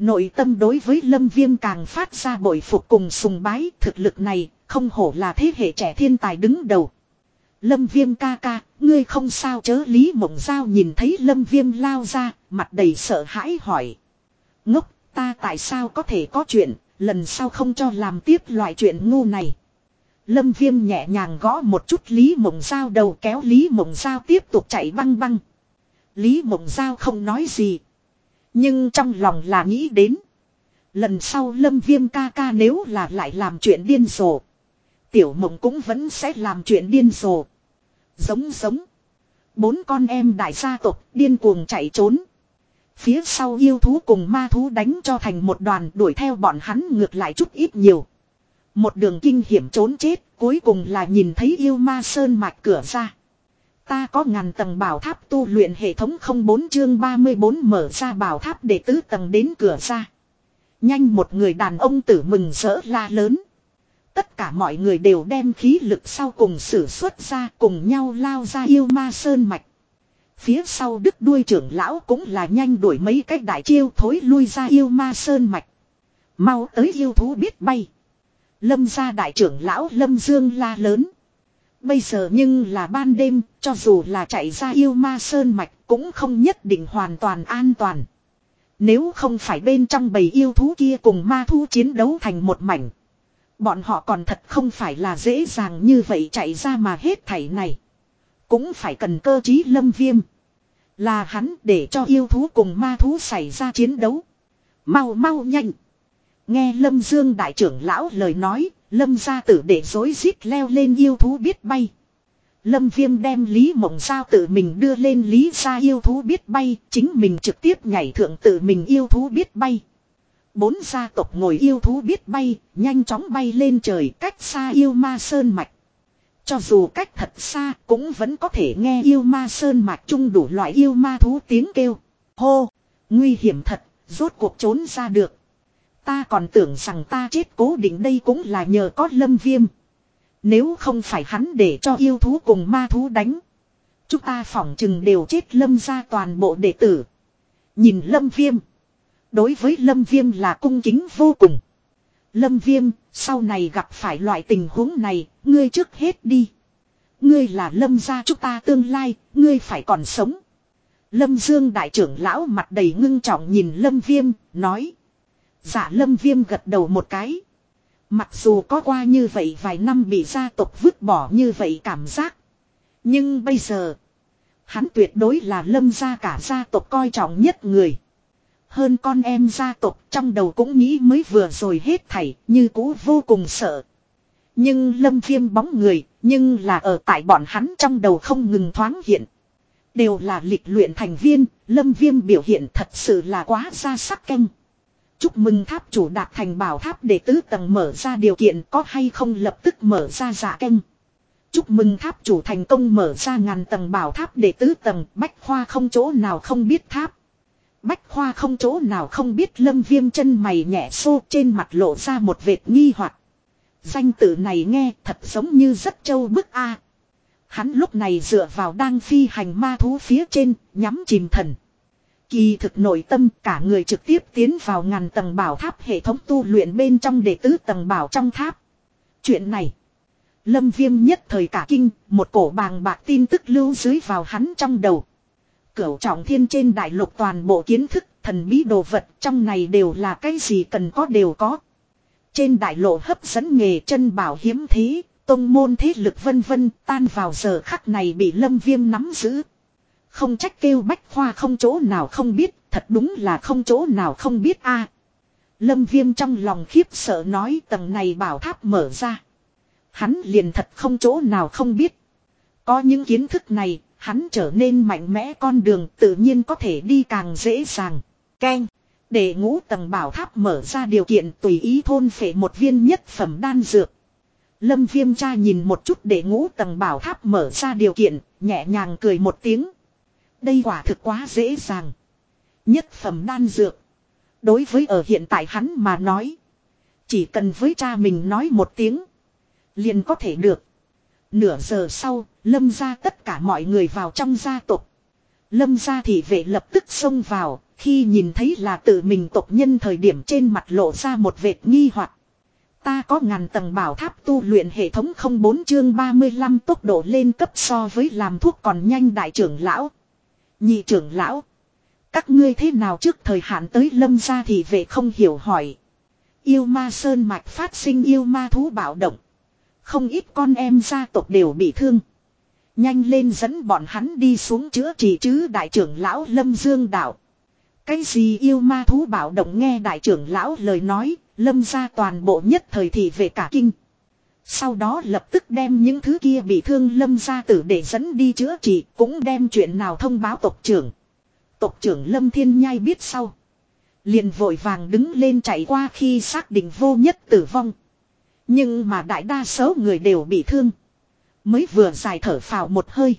Nội tâm đối với lâm viêm càng phát ra bội phục cùng sùng bái thực lực này, không hổ là thế hệ trẻ thiên tài đứng đầu. Lâm viêm ca ca, ngươi không sao chớ Lý Mộng Giao nhìn thấy lâm viêm lao ra, mặt đầy sợ hãi hỏi. Ngốc, ta tại sao có thể có chuyện, lần sau không cho làm tiếp loại chuyện ngu này. Lâm viêm nhẹ nhàng gõ một chút Lý Mộng Giao đầu kéo Lý Mộng Giao tiếp tục chạy băng băng. Lý Mộng Giao không nói gì. Nhưng trong lòng là nghĩ đến. Lần sau lâm viêm ca ca nếu là lại làm chuyện điên rồ. Tiểu mộng cũng vẫn sẽ làm chuyện điên rồ. Giống giống. Bốn con em đại gia tộc điên cuồng chạy trốn. Phía sau yêu thú cùng ma thú đánh cho thành một đoàn đuổi theo bọn hắn ngược lại chút ít nhiều. Một đường kinh hiểm trốn chết, cuối cùng là nhìn thấy yêu ma sơn mạch cửa ra. Ta có ngàn tầng bảo tháp tu luyện hệ thống 04 chương 34 mở ra bảo tháp để tứ tầng đến cửa ra. Nhanh một người đàn ông tử mừng rỡ la lớn. Tất cả mọi người đều đem khí lực sau cùng sử xuất ra cùng nhau lao ra yêu ma sơn mạch. Phía sau đức đuôi trưởng lão cũng là nhanh đuổi mấy cách đại chiêu thối lui ra yêu ma sơn mạch. Mau tới yêu thú biết bay. Lâm gia đại trưởng lão Lâm Dương la lớn. Bây giờ nhưng là ban đêm, cho dù là chạy ra yêu ma sơn mạch cũng không nhất định hoàn toàn an toàn. Nếu không phải bên trong bầy yêu thú kia cùng ma thú chiến đấu thành một mảnh. Bọn họ còn thật không phải là dễ dàng như vậy chạy ra mà hết thảy này. Cũng phải cần cơ trí lâm viêm. Là hắn để cho yêu thú cùng ma thú xảy ra chiến đấu. Mau mau nhanh. Nghe lâm dương đại trưởng lão lời nói, lâm gia tử để dối rít leo lên yêu thú biết bay. Lâm viêm đem Lý Mộng Giao tự mình đưa lên Lý gia yêu thú biết bay, chính mình trực tiếp nhảy thượng tự mình yêu thú biết bay. Bốn gia tộc ngồi yêu thú biết bay, nhanh chóng bay lên trời cách xa yêu ma sơn mạch. Cho dù cách thật xa cũng vẫn có thể nghe yêu ma sơn mạch chung đủ loại yêu ma thú tiếng kêu. Hô! Nguy hiểm thật, rốt cuộc trốn ra được. Ta còn tưởng rằng ta chết cố định đây cũng là nhờ có lâm viêm. Nếu không phải hắn để cho yêu thú cùng ma thú đánh. Chúng ta phỏng chừng đều chết lâm ra toàn bộ đệ tử. Nhìn lâm viêm. Đối với lâm viêm là cung kính vô cùng. Lâm viêm, sau này gặp phải loại tình huống này, ngươi trước hết đi. Ngươi là lâm gia chúng ta tương lai, ngươi phải còn sống. Lâm Dương đại trưởng lão mặt đầy ngưng trọng nhìn lâm viêm, nói. Dạ lâm viêm gật đầu một cái. Mặc dù có qua như vậy vài năm bị gia tộc vứt bỏ như vậy cảm giác. Nhưng bây giờ, hắn tuyệt đối là lâm gia cả gia tộc coi trọng nhất người. Hơn con em gia tộc trong đầu cũng nghĩ mới vừa rồi hết thảy như cũ vô cùng sợ. Nhưng lâm viêm bóng người, nhưng là ở tại bọn hắn trong đầu không ngừng thoáng hiện. Đều là lịch luyện thành viên, lâm viêm biểu hiện thật sự là quá ra sắc canh. Chúc mừng tháp chủ đạt thành bảo tháp để tứ tầng mở ra điều kiện có hay không lập tức mở ra giả canh. Chúc mừng tháp chủ thành công mở ra ngàn tầng bảo tháp để tứ tầng bách khoa không chỗ nào không biết tháp. Bách khoa không chỗ nào không biết lâm viêm chân mày nhẹ xô trên mặt lộ ra một vệt nghi hoặc Danh tự này nghe thật giống như rất châu bức A. Hắn lúc này dựa vào đang phi hành ma thú phía trên, nhắm chìm thần. Kỳ thực nội tâm cả người trực tiếp tiến vào ngàn tầng bảo tháp hệ thống tu luyện bên trong đệ tứ tầng bảo trong tháp. Chuyện này. Lâm viêm nhất thời cả kinh, một cổ bàng bạc tin tức lưu dưới vào hắn trong đầu. Cửu trọng thiên trên đại lục toàn bộ kiến thức, thần bí đồ vật trong này đều là cái gì cần có đều có. Trên đại lộ hấp dẫn nghề chân bảo hiếm thế, tông môn thế lực vân vân tan vào giờ khắc này bị lâm viêm nắm giữ. Không trách kêu bách khoa không chỗ nào không biết, thật đúng là không chỗ nào không biết a Lâm viêm trong lòng khiếp sợ nói tầng này bảo tháp mở ra. Hắn liền thật không chỗ nào không biết. Có những kiến thức này, hắn trở nên mạnh mẽ con đường tự nhiên có thể đi càng dễ dàng. Ken. Để ngũ tầng bảo tháp mở ra điều kiện tùy ý thôn phệ một viên nhất phẩm đan dược. Lâm viêm cha nhìn một chút để ngũ tầng bảo tháp mở ra điều kiện, nhẹ nhàng cười một tiếng. Đây quả thực quá dễ dàng. Nhất phẩm đan dược. Đối với ở hiện tại hắn mà nói. Chỉ cần với cha mình nói một tiếng. Liền có thể được. Nửa giờ sau, lâm ra tất cả mọi người vào trong gia tộc. Lâm ra thì vệ lập tức xông vào, khi nhìn thấy là tự mình tộc nhân thời điểm trên mặt lộ ra một vệt nghi hoặc Ta có ngàn tầng bảo tháp tu luyện hệ thống 04 chương 35 tốc độ lên cấp so với làm thuốc còn nhanh đại trưởng lão. Nhị trưởng lão. Các ngươi thế nào trước thời hạn tới lâm gia thì về không hiểu hỏi. Yêu ma sơn mạch phát sinh yêu ma thú bạo động. Không ít con em gia tộc đều bị thương. Nhanh lên dẫn bọn hắn đi xuống chữa trị chứ đại trưởng lão Lâm Dương đạo. Cái gì yêu ma thú bạo động nghe đại trưởng lão lời nói, Lâm ra toàn bộ nhất thời thì về cả kinh. Sau đó lập tức đem những thứ kia bị thương lâm gia tử để dẫn đi chữa trị cũng đem chuyện nào thông báo tộc trưởng. Tộc trưởng lâm thiên nhai biết sau. Liền vội vàng đứng lên chạy qua khi xác định vô nhất tử vong. Nhưng mà đại đa số người đều bị thương. Mới vừa dài thở phào một hơi.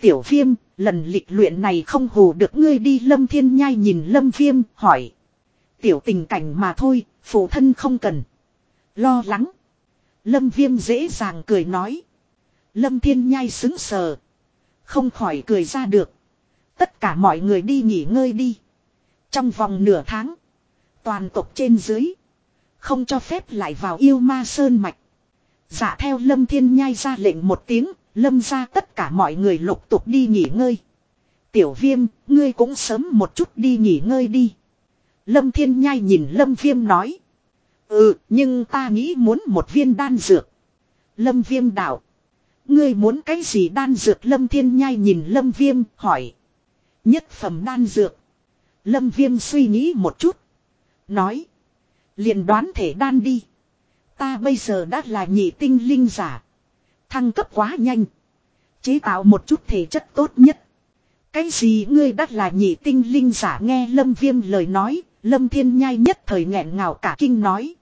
Tiểu viêm, lần lịch luyện này không hù được ngươi đi lâm thiên nhai nhìn lâm viêm, hỏi. tiểu tình cảnh mà thôi, phụ thân không cần. Lo lắng. Lâm viêm dễ dàng cười nói. Lâm thiên nhai xứng sờ. Không khỏi cười ra được. Tất cả mọi người đi nghỉ ngơi đi. Trong vòng nửa tháng. Toàn tộc trên dưới. Không cho phép lại vào yêu ma sơn mạch. Dạ theo lâm thiên nhai ra lệnh một tiếng. Lâm ra tất cả mọi người lục tục đi nghỉ ngơi. Tiểu viêm, ngươi cũng sớm một chút đi nghỉ ngơi đi. Lâm thiên nhai nhìn lâm viêm nói. Ừ, nhưng ta nghĩ muốn một viên đan dược. Lâm viêm đảo Ngươi muốn cái gì đan dược lâm thiên nhai nhìn lâm viêm hỏi. Nhất phẩm đan dược. Lâm viêm suy nghĩ một chút. Nói. liền đoán thể đan đi. Ta bây giờ đã là nhị tinh linh giả. Thăng cấp quá nhanh. Chế tạo một chút thể chất tốt nhất. Cái gì ngươi đã là nhị tinh linh giả nghe lâm viêm lời nói. Lâm thiên nhai nhất thời nghẹn ngào cả kinh nói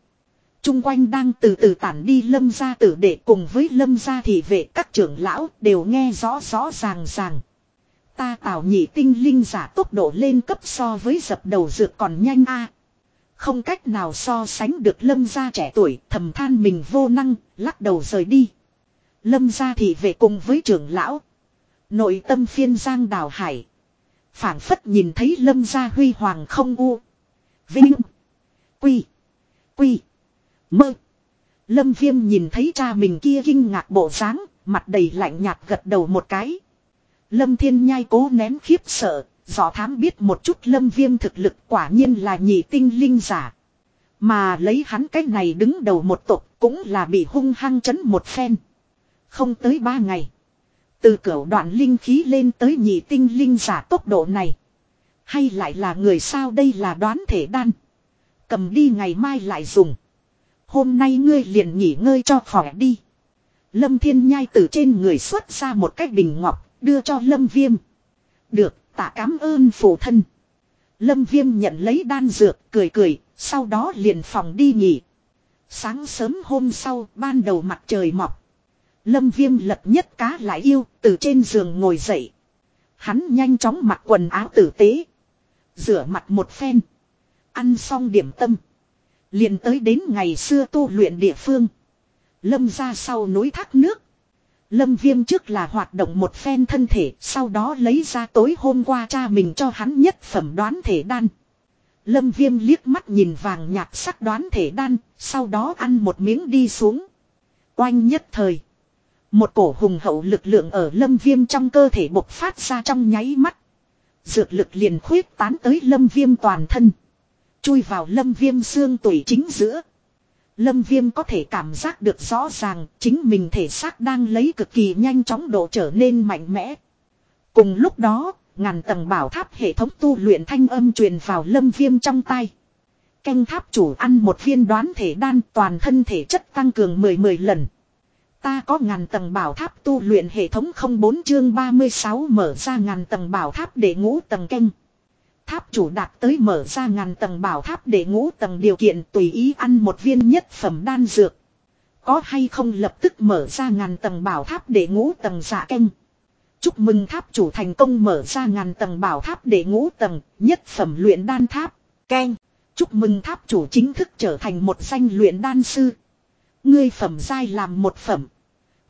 chung quanh đang từ từ tản đi lâm gia tử để cùng với lâm gia thị vệ các trưởng lão đều nghe rõ rõ ràng ràng. Ta tạo nhị tinh linh giả tốc độ lên cấp so với dập đầu dược còn nhanh a Không cách nào so sánh được lâm gia trẻ tuổi thầm than mình vô năng, lắc đầu rời đi. Lâm gia thị vệ cùng với trưởng lão. Nội tâm phiên giang đào hải. phảng phất nhìn thấy lâm gia huy hoàng không u. Vinh. Quy. Quy. Mơ. Lâm viêm nhìn thấy cha mình kia kinh ngạc bộ dáng mặt đầy lạnh nhạt gật đầu một cái. Lâm thiên nhai cố nén khiếp sợ, dò thám biết một chút lâm viêm thực lực quả nhiên là nhị tinh linh giả. Mà lấy hắn cách này đứng đầu một tục cũng là bị hung hăng chấn một phen. Không tới ba ngày. Từ cửa đoạn linh khí lên tới nhị tinh linh giả tốc độ này. Hay lại là người sao đây là đoán thể đan. Cầm đi ngày mai lại dùng. Hôm nay ngươi liền nghỉ ngơi cho khỏi đi. Lâm Thiên Nhai từ trên người xuất ra một cái bình ngọc, đưa cho Lâm Viêm. Được, tạ cảm ơn phụ thân. Lâm Viêm nhận lấy đan dược, cười cười, sau đó liền phòng đi nghỉ. Sáng sớm hôm sau, ban đầu mặt trời mọc. Lâm Viêm lật nhất cá lại yêu, từ trên giường ngồi dậy. Hắn nhanh chóng mặc quần áo tử tế. Rửa mặt một phen. Ăn xong điểm tâm. Liền tới đến ngày xưa tu luyện địa phương. Lâm ra sau núi thác nước. Lâm viêm trước là hoạt động một phen thân thể, sau đó lấy ra tối hôm qua cha mình cho hắn nhất phẩm đoán thể đan. Lâm viêm liếc mắt nhìn vàng nhạt sắc đoán thể đan, sau đó ăn một miếng đi xuống. Oanh nhất thời. Một cổ hùng hậu lực lượng ở lâm viêm trong cơ thể bộc phát ra trong nháy mắt. Dược lực liền khuyết tán tới lâm viêm toàn thân. Chui vào lâm viêm xương tủy chính giữa. Lâm viêm có thể cảm giác được rõ ràng chính mình thể xác đang lấy cực kỳ nhanh chóng độ trở nên mạnh mẽ. Cùng lúc đó, ngàn tầng bảo tháp hệ thống tu luyện thanh âm truyền vào lâm viêm trong tay. Canh tháp chủ ăn một viên đoán thể đan toàn thân thể chất tăng cường 10-10 lần. Ta có ngàn tầng bảo tháp tu luyện hệ thống 04 chương 36 mở ra ngàn tầng bảo tháp để ngũ tầng canh. Chủ đạt tới mở ra ngàn tầng bảo tháp để ngũ tầng điều kiện tùy ý ăn một viên nhất phẩm đan dược. Có hay không lập tức mở ra ngàn tầng bảo tháp để ngũ tầng giả canh. Chúc mừng tháp chủ thành công mở ra ngàn tầng bảo tháp để ngũ tầng, nhất phẩm luyện đan tháp. Canh. Chúc mừng tháp chủ chính thức trở thành một danh luyện đan sư. Ngươi phẩm giai làm một phẩm.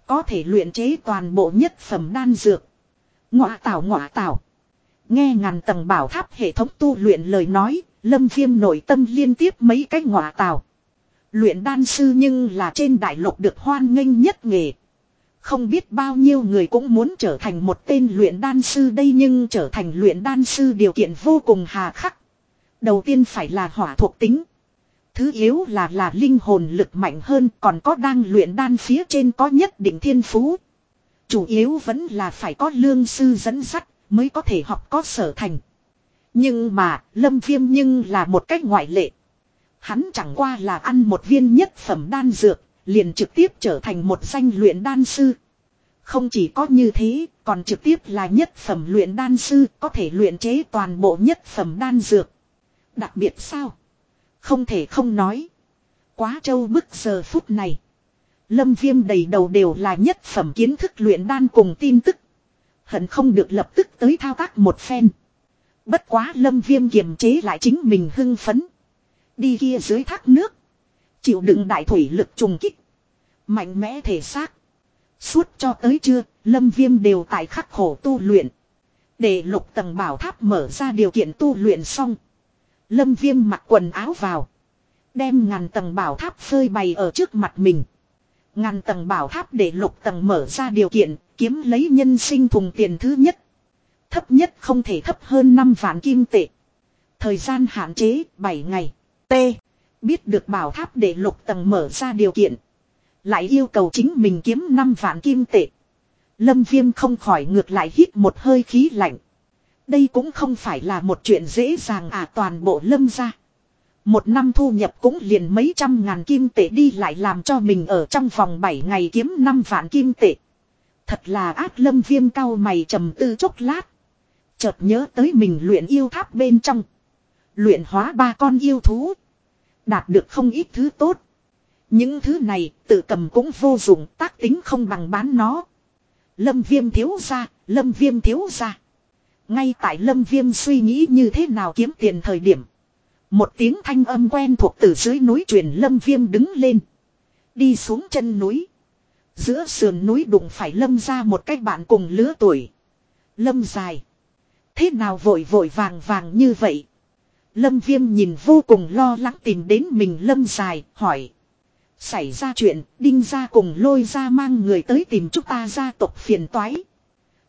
Có thể luyện chế toàn bộ nhất phẩm đan dược. Ngọa tảo ngọa tảo. Nghe ngàn tầng bảo tháp hệ thống tu luyện lời nói, lâm viêm nội tâm liên tiếp mấy cái ngọa tào Luyện đan sư nhưng là trên đại lục được hoan nghênh nhất nghề. Không biết bao nhiêu người cũng muốn trở thành một tên luyện đan sư đây nhưng trở thành luyện đan sư điều kiện vô cùng hà khắc. Đầu tiên phải là hỏa thuộc tính. Thứ yếu là là linh hồn lực mạnh hơn còn có đang luyện đan phía trên có nhất định thiên phú. Chủ yếu vẫn là phải có lương sư dẫn dắt mới có thể học có sở thành. Nhưng mà lâm viêm nhưng là một cách ngoại lệ. Hắn chẳng qua là ăn một viên nhất phẩm đan dược, liền trực tiếp trở thành một danh luyện đan sư. Không chỉ có như thế, còn trực tiếp là nhất phẩm luyện đan sư, có thể luyện chế toàn bộ nhất phẩm đan dược. Đặc biệt sao? Không thể không nói. Quá trâu bức giờ phút này. Lâm viêm đầy đầu đều là nhất phẩm kiến thức luyện đan cùng tin tức. Hận không được lập tức tới thao tác một phen. Bất quá lâm viêm kiềm chế lại chính mình hưng phấn. Đi kia dưới thác nước. Chịu đựng đại thủy lực trùng kích. Mạnh mẽ thể xác. Suốt cho tới trưa, lâm viêm đều tại khắc khổ tu luyện. Để lục tầng bảo tháp mở ra điều kiện tu luyện xong. Lâm viêm mặc quần áo vào. Đem ngàn tầng bảo tháp phơi bày ở trước mặt mình. Ngàn tầng bảo tháp để lục tầng mở ra điều kiện, kiếm lấy nhân sinh thùng tiền thứ nhất. Thấp nhất không thể thấp hơn 5 vạn kim tệ. Thời gian hạn chế 7 ngày. T. Biết được bảo tháp để lục tầng mở ra điều kiện. Lại yêu cầu chính mình kiếm 5 vạn kim tệ. Lâm viêm không khỏi ngược lại hít một hơi khí lạnh. Đây cũng không phải là một chuyện dễ dàng à toàn bộ lâm ra. Một năm thu nhập cũng liền mấy trăm ngàn kim tệ đi lại làm cho mình ở trong vòng 7 ngày kiếm 5 vạn kim tệ. Thật là ác lâm viêm cao mày trầm tư chốc lát. Chợt nhớ tới mình luyện yêu tháp bên trong. Luyện hóa ba con yêu thú. Đạt được không ít thứ tốt. Những thứ này tự cầm cũng vô dụng tác tính không bằng bán nó. Lâm viêm thiếu ra, lâm viêm thiếu ra. Ngay tại lâm viêm suy nghĩ như thế nào kiếm tiền thời điểm. Một tiếng thanh âm quen thuộc từ dưới núi truyền lâm viêm đứng lên. Đi xuống chân núi. Giữa sườn núi đụng phải lâm ra một cách bạn cùng lứa tuổi. Lâm dài. Thế nào vội vội vàng vàng như vậy? Lâm viêm nhìn vô cùng lo lắng tìm đến mình lâm dài, hỏi. Xảy ra chuyện, đinh ra cùng lôi ra mang người tới tìm chúng ta gia tộc phiền toái.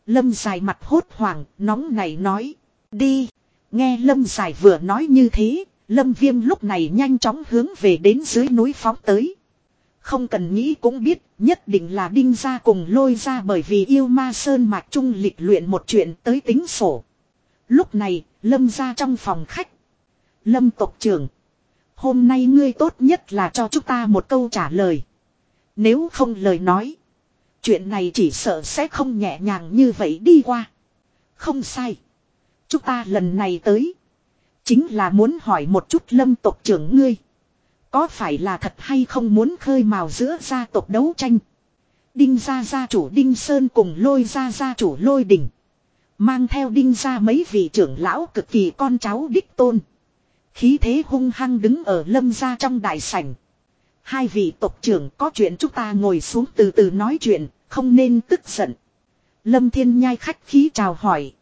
Lâm dài mặt hốt hoảng, nóng này nói. Đi. Nghe lâm dài vừa nói như thế, lâm viêm lúc này nhanh chóng hướng về đến dưới núi phóng tới. Không cần nghĩ cũng biết, nhất định là đinh ra cùng lôi ra bởi vì yêu ma sơn mạch trung lịch luyện một chuyện tới tính sổ. Lúc này, lâm ra trong phòng khách. Lâm tộc trưởng. Hôm nay ngươi tốt nhất là cho chúng ta một câu trả lời. Nếu không lời nói. Chuyện này chỉ sợ sẽ không nhẹ nhàng như vậy đi qua. Không sai. Chúng ta lần này tới. Chính là muốn hỏi một chút lâm tộc trưởng ngươi. Có phải là thật hay không muốn khơi mào giữa gia tộc đấu tranh. Đinh gia gia chủ Đinh Sơn cùng lôi gia gia chủ lôi đỉnh. Mang theo đinh gia mấy vị trưởng lão cực kỳ con cháu đích tôn. Khí thế hung hăng đứng ở lâm gia trong đại sảnh. Hai vị tộc trưởng có chuyện chúng ta ngồi xuống từ từ nói chuyện, không nên tức giận. Lâm Thiên Nhai khách khí chào hỏi.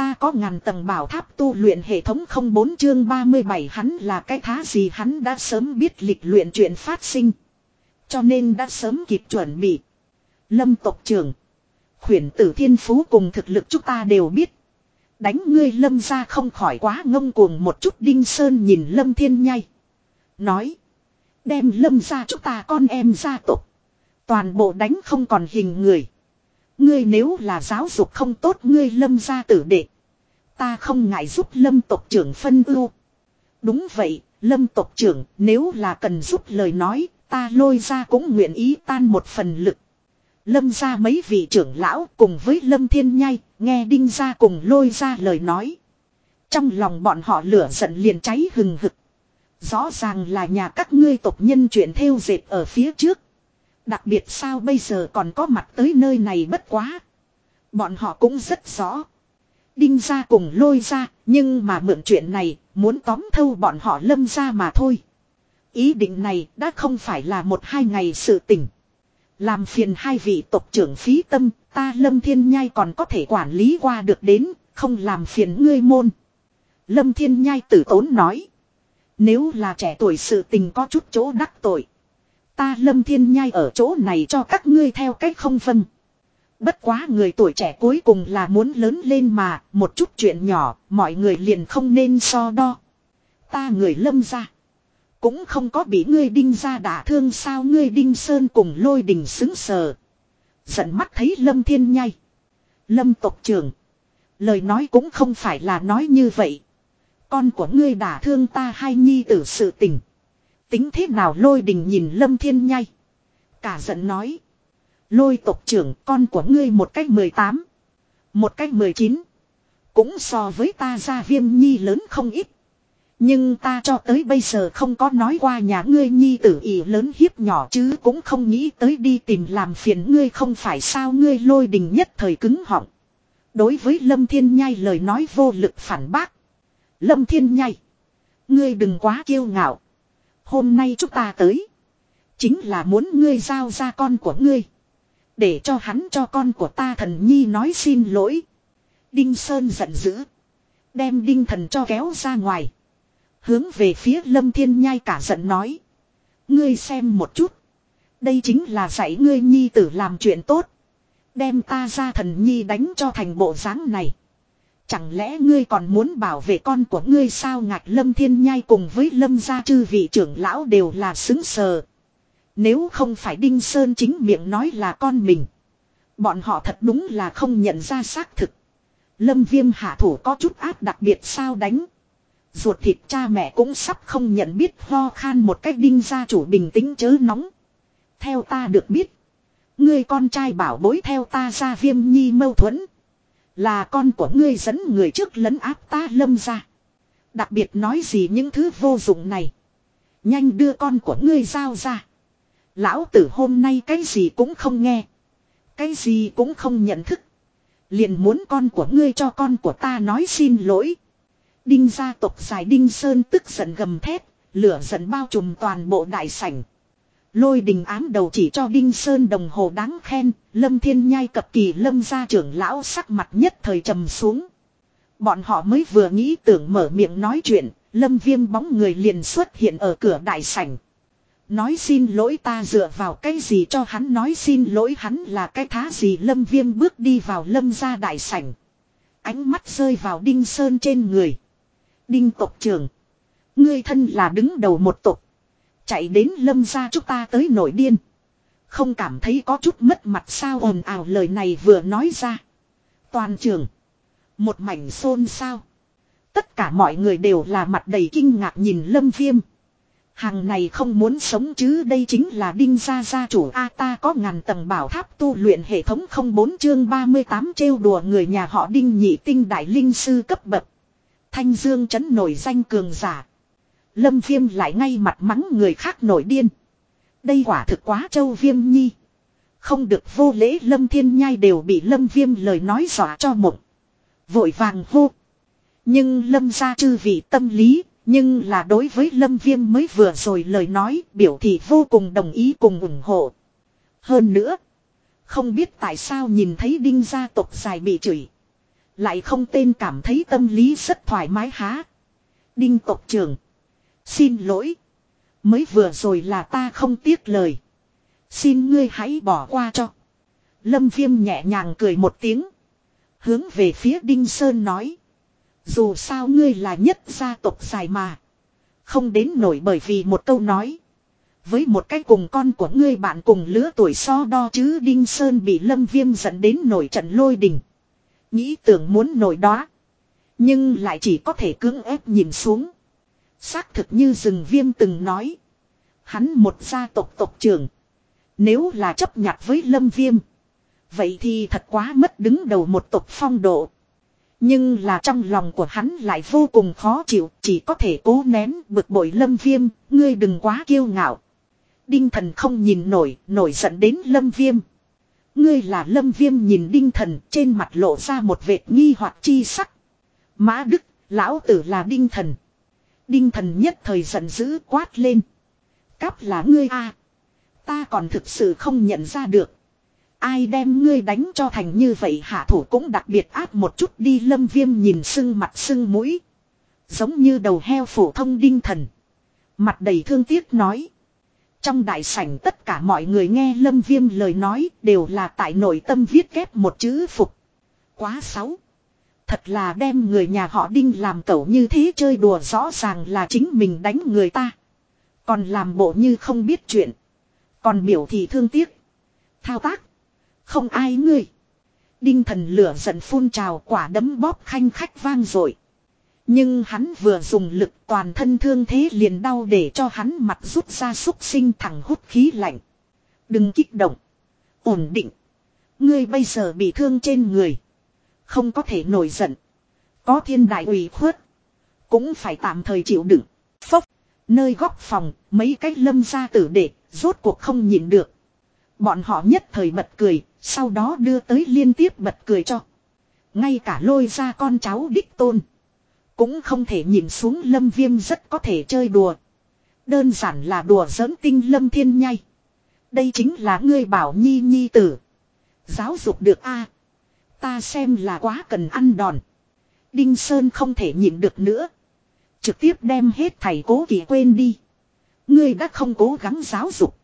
Ta có ngàn tầng bảo tháp tu luyện hệ thống không bốn chương 37 hắn là cái thá gì hắn đã sớm biết lịch luyện chuyện phát sinh. Cho nên đã sớm kịp chuẩn bị. Lâm tộc trưởng. Khuyển tử thiên phú cùng thực lực chúng ta đều biết. Đánh ngươi lâm ra không khỏi quá ngông cuồng một chút đinh sơn nhìn lâm thiên nhai. Nói. Đem lâm ra chúng ta con em gia tộc Toàn bộ đánh không còn hình người. Ngươi nếu là giáo dục không tốt ngươi lâm gia tử đệ. Ta không ngại giúp lâm tộc trưởng phân ưu. Đúng vậy, lâm tộc trưởng nếu là cần giúp lời nói, ta lôi ra cũng nguyện ý tan một phần lực. Lâm ra mấy vị trưởng lão cùng với lâm thiên nhai, nghe đinh ra cùng lôi ra lời nói. Trong lòng bọn họ lửa giận liền cháy hừng hực. Rõ ràng là nhà các ngươi tộc nhân chuyện theo dệt ở phía trước. Đặc biệt sao bây giờ còn có mặt tới nơi này bất quá. Bọn họ cũng rất rõ. Đinh ra cùng lôi ra, nhưng mà mượn chuyện này, muốn tóm thâu bọn họ lâm ra mà thôi. Ý định này đã không phải là một hai ngày sự tình. Làm phiền hai vị tộc trưởng phí tâm, ta lâm thiên nhai còn có thể quản lý qua được đến, không làm phiền ngươi môn. Lâm thiên nhai tử tốn nói. Nếu là trẻ tuổi sự tình có chút chỗ đắc tội. Ta lâm thiên nhai ở chỗ này cho các ngươi theo cách không phân. Bất quá người tuổi trẻ cuối cùng là muốn lớn lên mà, một chút chuyện nhỏ, mọi người liền không nên so đo. Ta người lâm ra. Cũng không có bị ngươi đinh ra đả thương sao ngươi đinh sơn cùng lôi đình xứng sờ. Giận mắt thấy lâm thiên nhai. Lâm tộc trưởng. Lời nói cũng không phải là nói như vậy. Con của ngươi đả thương ta hai nhi tử sự tình. Tính thế nào lôi đình nhìn lâm thiên nhai. Cả giận nói. Lôi tộc trưởng, con của ngươi một cách 18. Một cách 19. Cũng so với ta ra viêm nhi lớn không ít. Nhưng ta cho tới bây giờ không có nói qua nhà ngươi nhi tử ý lớn hiếp nhỏ chứ cũng không nghĩ tới đi tìm làm phiền ngươi không phải sao ngươi lôi đình nhất thời cứng họng. Đối với Lâm Thiên Nhai lời nói vô lực phản bác. Lâm Thiên Nhai. Ngươi đừng quá kiêu ngạo. Hôm nay chúng ta tới. Chính là muốn ngươi giao ra con của ngươi. Để cho hắn cho con của ta thần nhi nói xin lỗi. Đinh Sơn giận dữ. Đem đinh thần cho kéo ra ngoài. Hướng về phía lâm thiên nhai cả giận nói. Ngươi xem một chút. Đây chính là dạy ngươi nhi tử làm chuyện tốt. Đem ta ra thần nhi đánh cho thành bộ dáng này. Chẳng lẽ ngươi còn muốn bảo vệ con của ngươi sao ngạch lâm thiên nhai cùng với lâm gia chư vị trưởng lão đều là xứng sờ. Nếu không phải Đinh Sơn chính miệng nói là con mình. Bọn họ thật đúng là không nhận ra xác thực. Lâm viêm hạ thủ có chút áp đặc biệt sao đánh. Ruột thịt cha mẹ cũng sắp không nhận biết, ho khan một cách đinh gia chủ bình tĩnh chớ nóng. Theo ta được biết. Ngươi con trai bảo bối theo ta ra viêm nhi mâu thuẫn. Là con của ngươi dẫn người trước lấn áp ta lâm ra. Đặc biệt nói gì những thứ vô dụng này. Nhanh đưa con của ngươi giao ra. Lão tử hôm nay cái gì cũng không nghe. Cái gì cũng không nhận thức. Liền muốn con của ngươi cho con của ta nói xin lỗi. Đinh gia tộc dài Đinh Sơn tức giận gầm thét, lửa giận bao trùm toàn bộ đại sảnh. Lôi đình ám đầu chỉ cho Đinh Sơn đồng hồ đáng khen, Lâm Thiên Nhai cập kỳ Lâm gia trưởng lão sắc mặt nhất thời trầm xuống. Bọn họ mới vừa nghĩ tưởng mở miệng nói chuyện, Lâm Viêm bóng người liền xuất hiện ở cửa đại sảnh. Nói xin lỗi ta dựa vào cái gì cho hắn nói xin lỗi hắn là cái thá gì Lâm Viêm bước đi vào Lâm gia đại sảnh. Ánh mắt rơi vào Đinh Sơn trên người. Đinh tộc trưởng. Ngươi thân là đứng đầu một tộc. Chạy đến lâm ra chúng ta tới nổi điên. Không cảm thấy có chút mất mặt sao ồn ào lời này vừa nói ra. Toàn trường. Một mảnh xôn sao. Tất cả mọi người đều là mặt đầy kinh ngạc nhìn lâm viêm. Hàng này không muốn sống chứ đây chính là đinh gia gia chủ A ta có ngàn tầng bảo tháp tu luyện hệ thống 04 chương 38 trêu đùa người nhà họ đinh nhị tinh đại linh sư cấp bậc. Thanh dương chấn nổi danh cường giả. Lâm viêm lại ngay mặt mắng người khác nổi điên. Đây quả thực quá châu viêm nhi. Không được vô lễ lâm thiên nhai đều bị lâm viêm lời nói dọa cho mộng. Vội vàng hô. Nhưng lâm ra chư vị tâm lý, nhưng là đối với lâm viêm mới vừa rồi lời nói biểu thị vô cùng đồng ý cùng ủng hộ. Hơn nữa, không biết tại sao nhìn thấy đinh gia tộc dài bị chửi. Lại không tên cảm thấy tâm lý rất thoải mái há. Đinh tộc trưởng. Xin lỗi. Mới vừa rồi là ta không tiếc lời. Xin ngươi hãy bỏ qua cho. Lâm viêm nhẹ nhàng cười một tiếng. Hướng về phía Đinh Sơn nói. Dù sao ngươi là nhất gia tộc dài mà. Không đến nổi bởi vì một câu nói. Với một cái cùng con của ngươi bạn cùng lứa tuổi so đo chứ Đinh Sơn bị Lâm Viêm dẫn đến nổi trận lôi đình. Nghĩ tưởng muốn nổi đó. Nhưng lại chỉ có thể cưỡng ép nhìn xuống. Xác thực như rừng viêm từng nói. Hắn một gia tộc tộc trưởng. Nếu là chấp nhặt với lâm viêm. Vậy thì thật quá mất đứng đầu một tộc phong độ. Nhưng là trong lòng của hắn lại vô cùng khó chịu. Chỉ có thể cố nén bực bội lâm viêm. Ngươi đừng quá kiêu ngạo. Đinh thần không nhìn nổi. Nổi giận đến lâm viêm. Ngươi là lâm viêm nhìn đinh thần trên mặt lộ ra một vệt nghi hoặc chi sắc. Mã Đức, lão tử là đinh thần. Đinh thần nhất thời giận dữ quát lên. Cáp là ngươi a Ta còn thực sự không nhận ra được. Ai đem ngươi đánh cho thành như vậy hạ thủ cũng đặc biệt áp một chút đi lâm viêm nhìn sưng mặt sưng mũi. Giống như đầu heo phổ thông đinh thần. Mặt đầy thương tiếc nói. Trong đại sảnh tất cả mọi người nghe lâm viêm lời nói đều là tại nội tâm viết kép một chữ phục. Quá xấu. Thật là đem người nhà họ đinh làm cẩu như thế chơi đùa rõ ràng là chính mình đánh người ta. Còn làm bộ như không biết chuyện. Còn biểu thì thương tiếc. Thao tác. Không ai ngươi. Đinh thần lửa giận phun trào quả đấm bóp khanh khách vang rồi. Nhưng hắn vừa dùng lực toàn thân thương thế liền đau để cho hắn mặt rút ra xúc sinh thẳng hút khí lạnh. Đừng kích động. Ổn định. Ngươi bây giờ bị thương trên người. Không có thể nổi giận. Có thiên đại ủy khuất. Cũng phải tạm thời chịu đựng. Phốc. Nơi góc phòng, mấy cái lâm gia tử đệ, rốt cuộc không nhìn được. Bọn họ nhất thời bật cười, sau đó đưa tới liên tiếp bật cười cho. Ngay cả lôi ra con cháu đích tôn. Cũng không thể nhìn xuống lâm viêm rất có thể chơi đùa. Đơn giản là đùa giỡn tinh lâm thiên nhai. Đây chính là ngươi bảo nhi nhi tử. Giáo dục được a Ta xem là quá cần ăn đòn. Đinh Sơn không thể nhịn được nữa. Trực tiếp đem hết thầy cố kỳ quên đi. Ngươi đã không cố gắng giáo dục.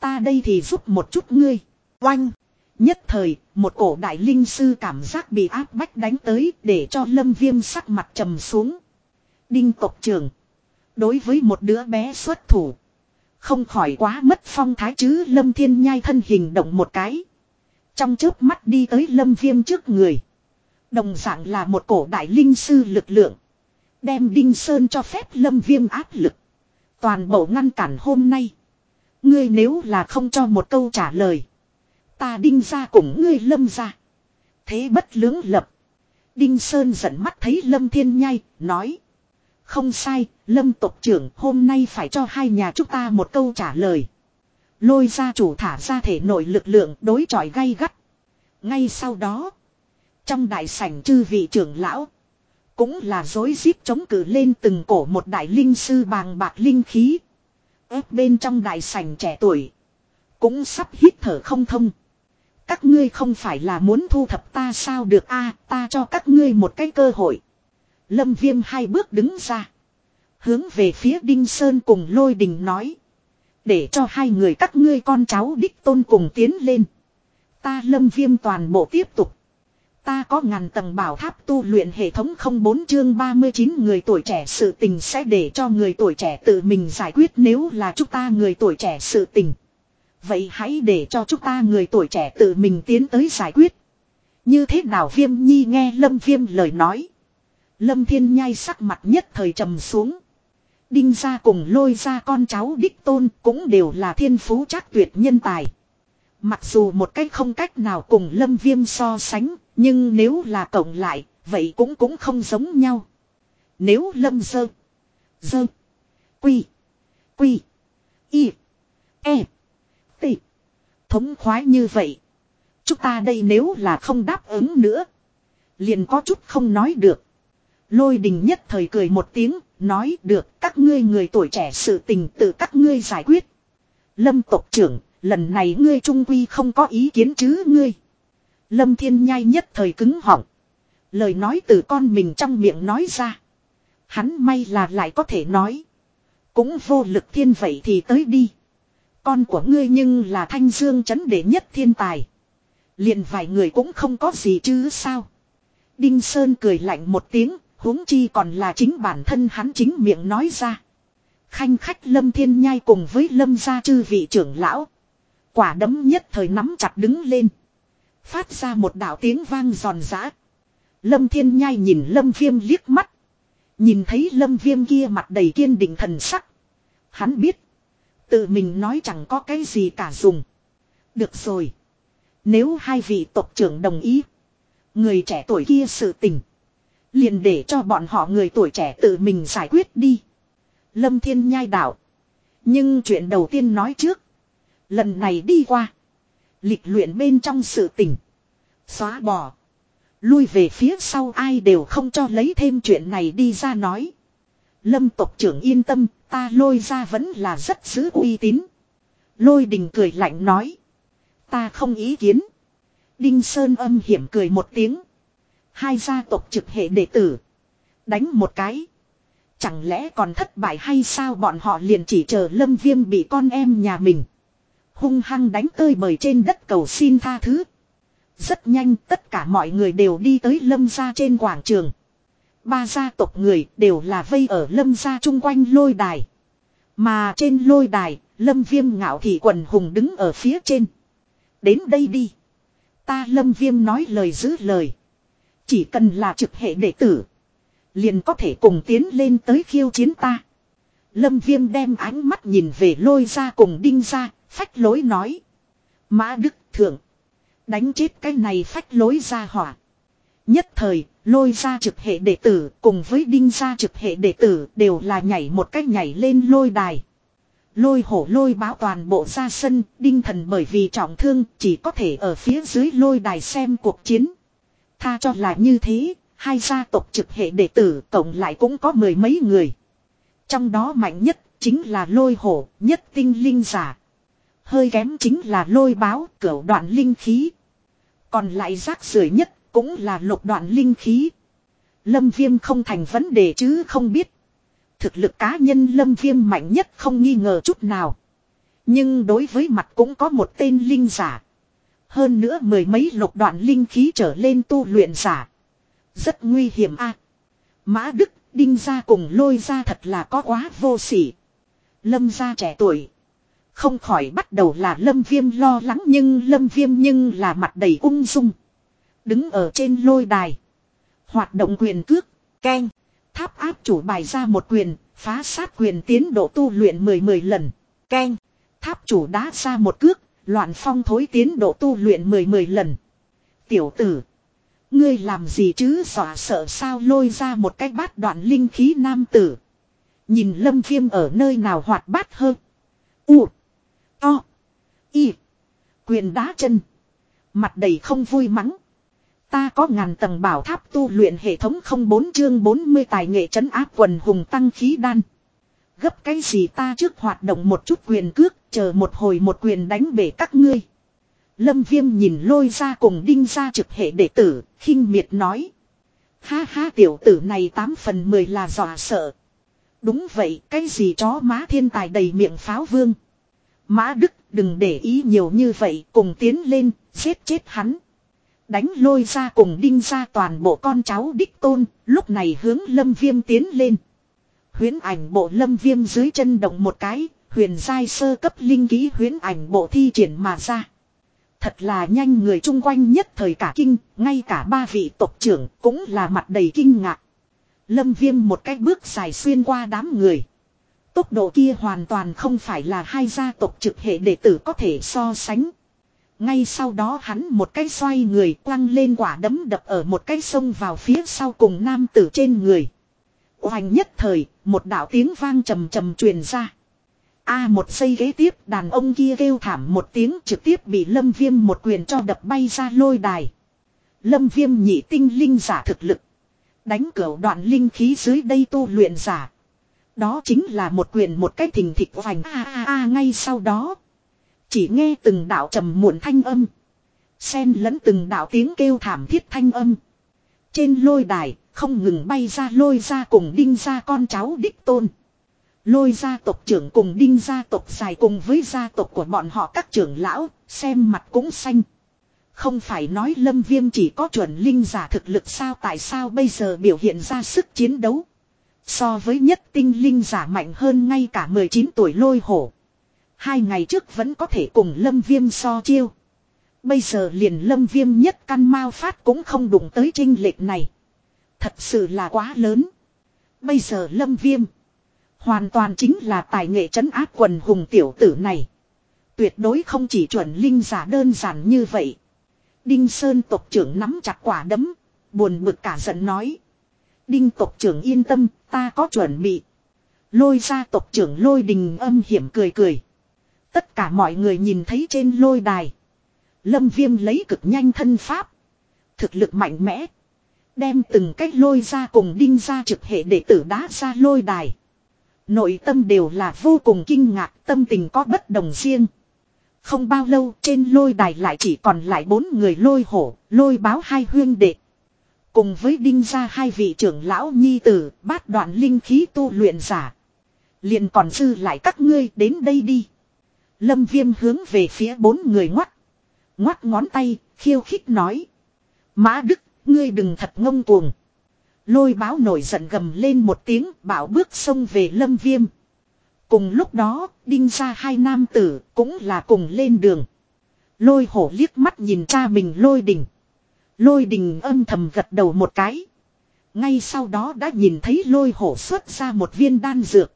Ta đây thì giúp một chút ngươi. Oanh. Nhất thời, một cổ đại linh sư cảm giác bị áp bách đánh tới để cho lâm viêm sắc mặt trầm xuống. Đinh tộc trưởng. Đối với một đứa bé xuất thủ. Không khỏi quá mất phong thái chứ lâm thiên nhai thân hình động một cái. Trong chớp mắt đi tới lâm viêm trước người. Đồng dạng là một cổ đại linh sư lực lượng. Đem Đinh Sơn cho phép lâm viêm áp lực. Toàn bộ ngăn cản hôm nay. Ngươi nếu là không cho một câu trả lời. Ta đinh ra cùng ngươi lâm ra. Thế bất lưỡng lập. Đinh Sơn giận mắt thấy lâm thiên nhai, nói. Không sai, lâm tộc trưởng hôm nay phải cho hai nhà chúng ta một câu trả lời. Lôi ra chủ thả ra thể nội lực lượng đối chọi gay gắt. Ngay sau đó. Trong đại sảnh chư vị trưởng lão. Cũng là dối rít chống cử lên từng cổ một đại linh sư bàng bạc linh khí. ép bên trong đại sảnh trẻ tuổi. Cũng sắp hít thở không thông. Các ngươi không phải là muốn thu thập ta sao được a, ta cho các ngươi một cái cơ hội. Lâm viêm hai bước đứng ra. Hướng về phía Đinh Sơn cùng lôi đình nói. Để cho hai người các ngươi con cháu đích tôn cùng tiến lên. Ta lâm viêm toàn bộ tiếp tục. Ta có ngàn tầng bảo tháp tu luyện hệ thống 04 chương 39 người tuổi trẻ sự tình sẽ để cho người tuổi trẻ tự mình giải quyết nếu là chúng ta người tuổi trẻ sự tình. Vậy hãy để cho chúng ta người tuổi trẻ tự mình tiến tới giải quyết. Như thế nào viêm nhi nghe lâm viêm lời nói. Lâm thiên nhai sắc mặt nhất thời trầm xuống. Đinh ra cùng lôi ra con cháu đích tôn cũng đều là thiên phú chắc tuyệt nhân tài. Mặc dù một cách không cách nào cùng lâm viêm so sánh, nhưng nếu là cộng lại, vậy cũng cũng không giống nhau. Nếu lâm dơ, dơ, quy, quy, y, e, t, thống khoái như vậy. Chúng ta đây nếu là không đáp ứng nữa, liền có chút không nói được. Lôi đình nhất thời cười một tiếng, nói được các ngươi người tuổi trẻ sự tình tự các ngươi giải quyết. Lâm tộc trưởng, lần này ngươi trung quy không có ý kiến chứ ngươi. Lâm thiên nhai nhất thời cứng họng. Lời nói từ con mình trong miệng nói ra. Hắn may là lại có thể nói. Cũng vô lực thiên vậy thì tới đi. Con của ngươi nhưng là thanh dương chấn đệ nhất thiên tài. liền vài người cũng không có gì chứ sao. Đinh Sơn cười lạnh một tiếng, huống chi còn là chính bản thân hắn chính miệng nói ra. Khanh khách Lâm Thiên Nhai cùng với Lâm gia chư vị trưởng lão. Quả đấm nhất thời nắm chặt đứng lên. Phát ra một đạo tiếng vang giòn giã. Lâm Thiên Nhai nhìn Lâm Viêm liếc mắt. Nhìn thấy Lâm Viêm kia mặt đầy kiên định thần sắc. Hắn biết. Tự mình nói chẳng có cái gì cả dùng. Được rồi. Nếu hai vị tộc trưởng đồng ý. Người trẻ tuổi kia sự tình. Liền để cho bọn họ người tuổi trẻ tự mình giải quyết đi. Lâm Thiên Nhai đạo. Nhưng chuyện đầu tiên nói trước. Lần này đi qua. Lịch luyện bên trong sự tình. Xóa bỏ. Lui về phía sau ai đều không cho lấy thêm chuyện này đi ra nói. Lâm tộc trưởng yên tâm, ta lôi ra vẫn là rất giữ uy tín. Lôi đình cười lạnh nói. Ta không ý kiến. Đinh Sơn âm hiểm cười một tiếng. Hai gia tộc trực hệ đệ tử. Đánh một cái. Chẳng lẽ còn thất bại hay sao bọn họ liền chỉ chờ lâm viêm bị con em nhà mình. Hung hăng đánh tơi bời trên đất cầu xin tha thứ. Rất nhanh tất cả mọi người đều đi tới lâm gia trên quảng trường. Ba gia tộc người đều là vây ở lâm gia chung quanh lôi đài. Mà trên lôi đài, lâm viêm ngạo thị quần hùng đứng ở phía trên. Đến đây đi. Ta lâm viêm nói lời giữ lời. Chỉ cần là trực hệ đệ tử. Liền có thể cùng tiến lên tới khiêu chiến ta. Lâm viêm đem ánh mắt nhìn về lôi ra cùng đinh ra, phách lối nói. Mã Đức Thượng. Đánh chết cái này phách lối ra hỏa. Nhất thời, lôi ra trực hệ đệ tử cùng với đinh ra trực hệ đệ tử đều là nhảy một cách nhảy lên lôi đài. Lôi hổ lôi báo toàn bộ ra sân, đinh thần bởi vì trọng thương chỉ có thể ở phía dưới lôi đài xem cuộc chiến. Tha cho là như thế, Hai gia tộc trực hệ đệ tử tổng lại cũng có mười mấy người. Trong đó mạnh nhất chính là lôi hổ, nhất tinh linh giả. Hơi kém chính là lôi báo, cửu đoạn linh khí. Còn lại rác rưởi nhất cũng là lục đoạn linh khí. Lâm viêm không thành vấn đề chứ không biết. Thực lực cá nhân lâm viêm mạnh nhất không nghi ngờ chút nào. Nhưng đối với mặt cũng có một tên linh giả. Hơn nữa mười mấy lục đoạn linh khí trở lên tu luyện giả. Rất nguy hiểm a Mã Đức, Đinh gia cùng lôi ra thật là có quá vô sỉ. Lâm gia trẻ tuổi. Không khỏi bắt đầu là lâm viêm lo lắng nhưng lâm viêm nhưng là mặt đầy ung dung. Đứng ở trên lôi đài. Hoạt động quyền cước, keng. Tháp áp chủ bài ra một quyền, phá sát quyền tiến độ tu luyện 10-10 lần. Keng. Tháp chủ đá ra một cước, loạn phong thối tiến độ tu luyện 10-10 lần. Tiểu tử. Ngươi làm gì chứ dọa sợ sao lôi ra một cái bát đoạn linh khí nam tử. Nhìn lâm viêm ở nơi nào hoạt bát hơn. U. To. Y. Quyền đá chân. Mặt đầy không vui mắng. Ta có ngàn tầng bảo tháp tu luyện hệ thống không bốn chương 40 tài nghệ trấn áp quần hùng tăng khí đan. Gấp cái gì ta trước hoạt động một chút quyền cước, chờ một hồi một quyền đánh bể các ngươi. Lâm viêm nhìn lôi ra cùng đinh ra trực hệ đệ tử, khinh miệt nói. Ha ha tiểu tử này tám phần mười là dọa sợ. Đúng vậy, cái gì chó má thiên tài đầy miệng pháo vương. Mã Đức đừng để ý nhiều như vậy, cùng tiến lên, giết chết hắn. Đánh lôi ra cùng đinh ra toàn bộ con cháu đích tôn, lúc này hướng lâm viêm tiến lên. Huyến ảnh bộ lâm viêm dưới chân động một cái, huyền giai sơ cấp linh ký huyến ảnh bộ thi triển mà ra. Thật là nhanh người chung quanh nhất thời cả kinh, ngay cả ba vị tộc trưởng cũng là mặt đầy kinh ngạc. Lâm viêm một cái bước dài xuyên qua đám người. Tốc độ kia hoàn toàn không phải là hai gia tộc trực hệ đệ tử có thể so sánh. Ngay sau đó hắn một cái xoay người quăng lên quả đấm đập ở một cái sông vào phía sau cùng nam tử trên người. Hoành nhất thời, một đạo tiếng vang trầm trầm truyền ra. A một giây ghế tiếp đàn ông kia kêu thảm một tiếng trực tiếp bị lâm viêm một quyền cho đập bay ra lôi đài. Lâm viêm nhị tinh linh giả thực lực. Đánh cửa đoạn linh khí dưới đây tu luyện giả. Đó chính là một quyền một cái thình thịch hoành a a a ngay sau đó. Chỉ nghe từng đạo trầm muộn thanh âm. Xen lẫn từng đạo tiếng kêu thảm thiết thanh âm. Trên lôi đài, không ngừng bay ra lôi ra cùng đinh ra con cháu đích tôn. Lôi gia tộc trưởng cùng đinh gia tộc dài cùng với gia tộc của bọn họ các trưởng lão, xem mặt cũng xanh. Không phải nói lâm viêm chỉ có chuẩn linh giả thực lực sao tại sao bây giờ biểu hiện ra sức chiến đấu. So với nhất tinh linh giả mạnh hơn ngay cả 19 tuổi lôi hổ. Hai ngày trước vẫn có thể cùng lâm viêm so chiêu. Bây giờ liền lâm viêm nhất căn mau phát cũng không đụng tới trinh lệch này. Thật sự là quá lớn. Bây giờ lâm viêm. Hoàn toàn chính là tài nghệ trấn áp quần hùng tiểu tử này. Tuyệt đối không chỉ chuẩn linh giả đơn giản như vậy. Đinh Sơn tộc trưởng nắm chặt quả đấm. Buồn bực cả giận nói. Đinh tộc trưởng yên tâm, ta có chuẩn bị. Lôi ra tộc trưởng lôi đình âm hiểm cười cười. Tất cả mọi người nhìn thấy trên lôi đài. Lâm viêm lấy cực nhanh thân pháp. Thực lực mạnh mẽ. Đem từng cách lôi ra cùng đinh ra trực hệ đệ tử đá ra lôi đài. Nội tâm đều là vô cùng kinh ngạc, tâm tình có bất đồng riêng. Không bao lâu trên lôi đài lại chỉ còn lại bốn người lôi hổ, lôi báo hai huyên đệ. Cùng với đinh ra hai vị trưởng lão nhi tử, bát đoạn linh khí tu luyện giả. liền còn dư lại các ngươi đến đây đi. Lâm viêm hướng về phía bốn người ngoắt. Ngoắt ngón tay, khiêu khích nói. Mã Đức, ngươi đừng thật ngông cuồng. Lôi báo nổi giận gầm lên một tiếng bảo bước sông về lâm viêm. Cùng lúc đó, đinh ra hai nam tử cũng là cùng lên đường. Lôi hổ liếc mắt nhìn cha mình lôi đình. Lôi đình âm thầm gật đầu một cái. Ngay sau đó đã nhìn thấy lôi hổ xuất ra một viên đan dược.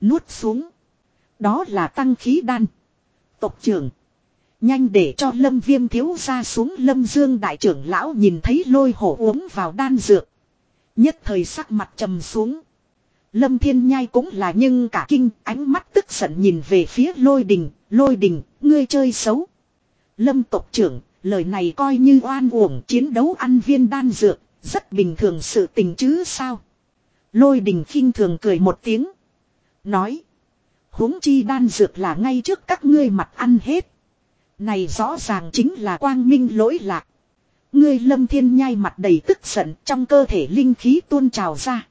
Nuốt xuống. Đó là tăng khí đan. Tộc trưởng. Nhanh để cho lâm viêm thiếu ra xuống lâm dương đại trưởng lão nhìn thấy lôi hổ uống vào đan dược. Nhất thời sắc mặt trầm xuống. Lâm Thiên Nhai cũng là nhưng cả kinh ánh mắt tức giận nhìn về phía lôi đình, lôi đình, ngươi chơi xấu. Lâm tộc trưởng, lời này coi như oan uổng chiến đấu ăn viên đan dược, Rất bình thường sự tình chứ sao. Lôi đình khinh thường cười một tiếng. Nói. huống chi đan dược là ngay trước các ngươi mặt ăn hết. Này rõ ràng chính là quang minh lỗi lạc. Ngươi lâm thiên nhai mặt đầy tức giận trong cơ thể linh khí tuôn trào ra.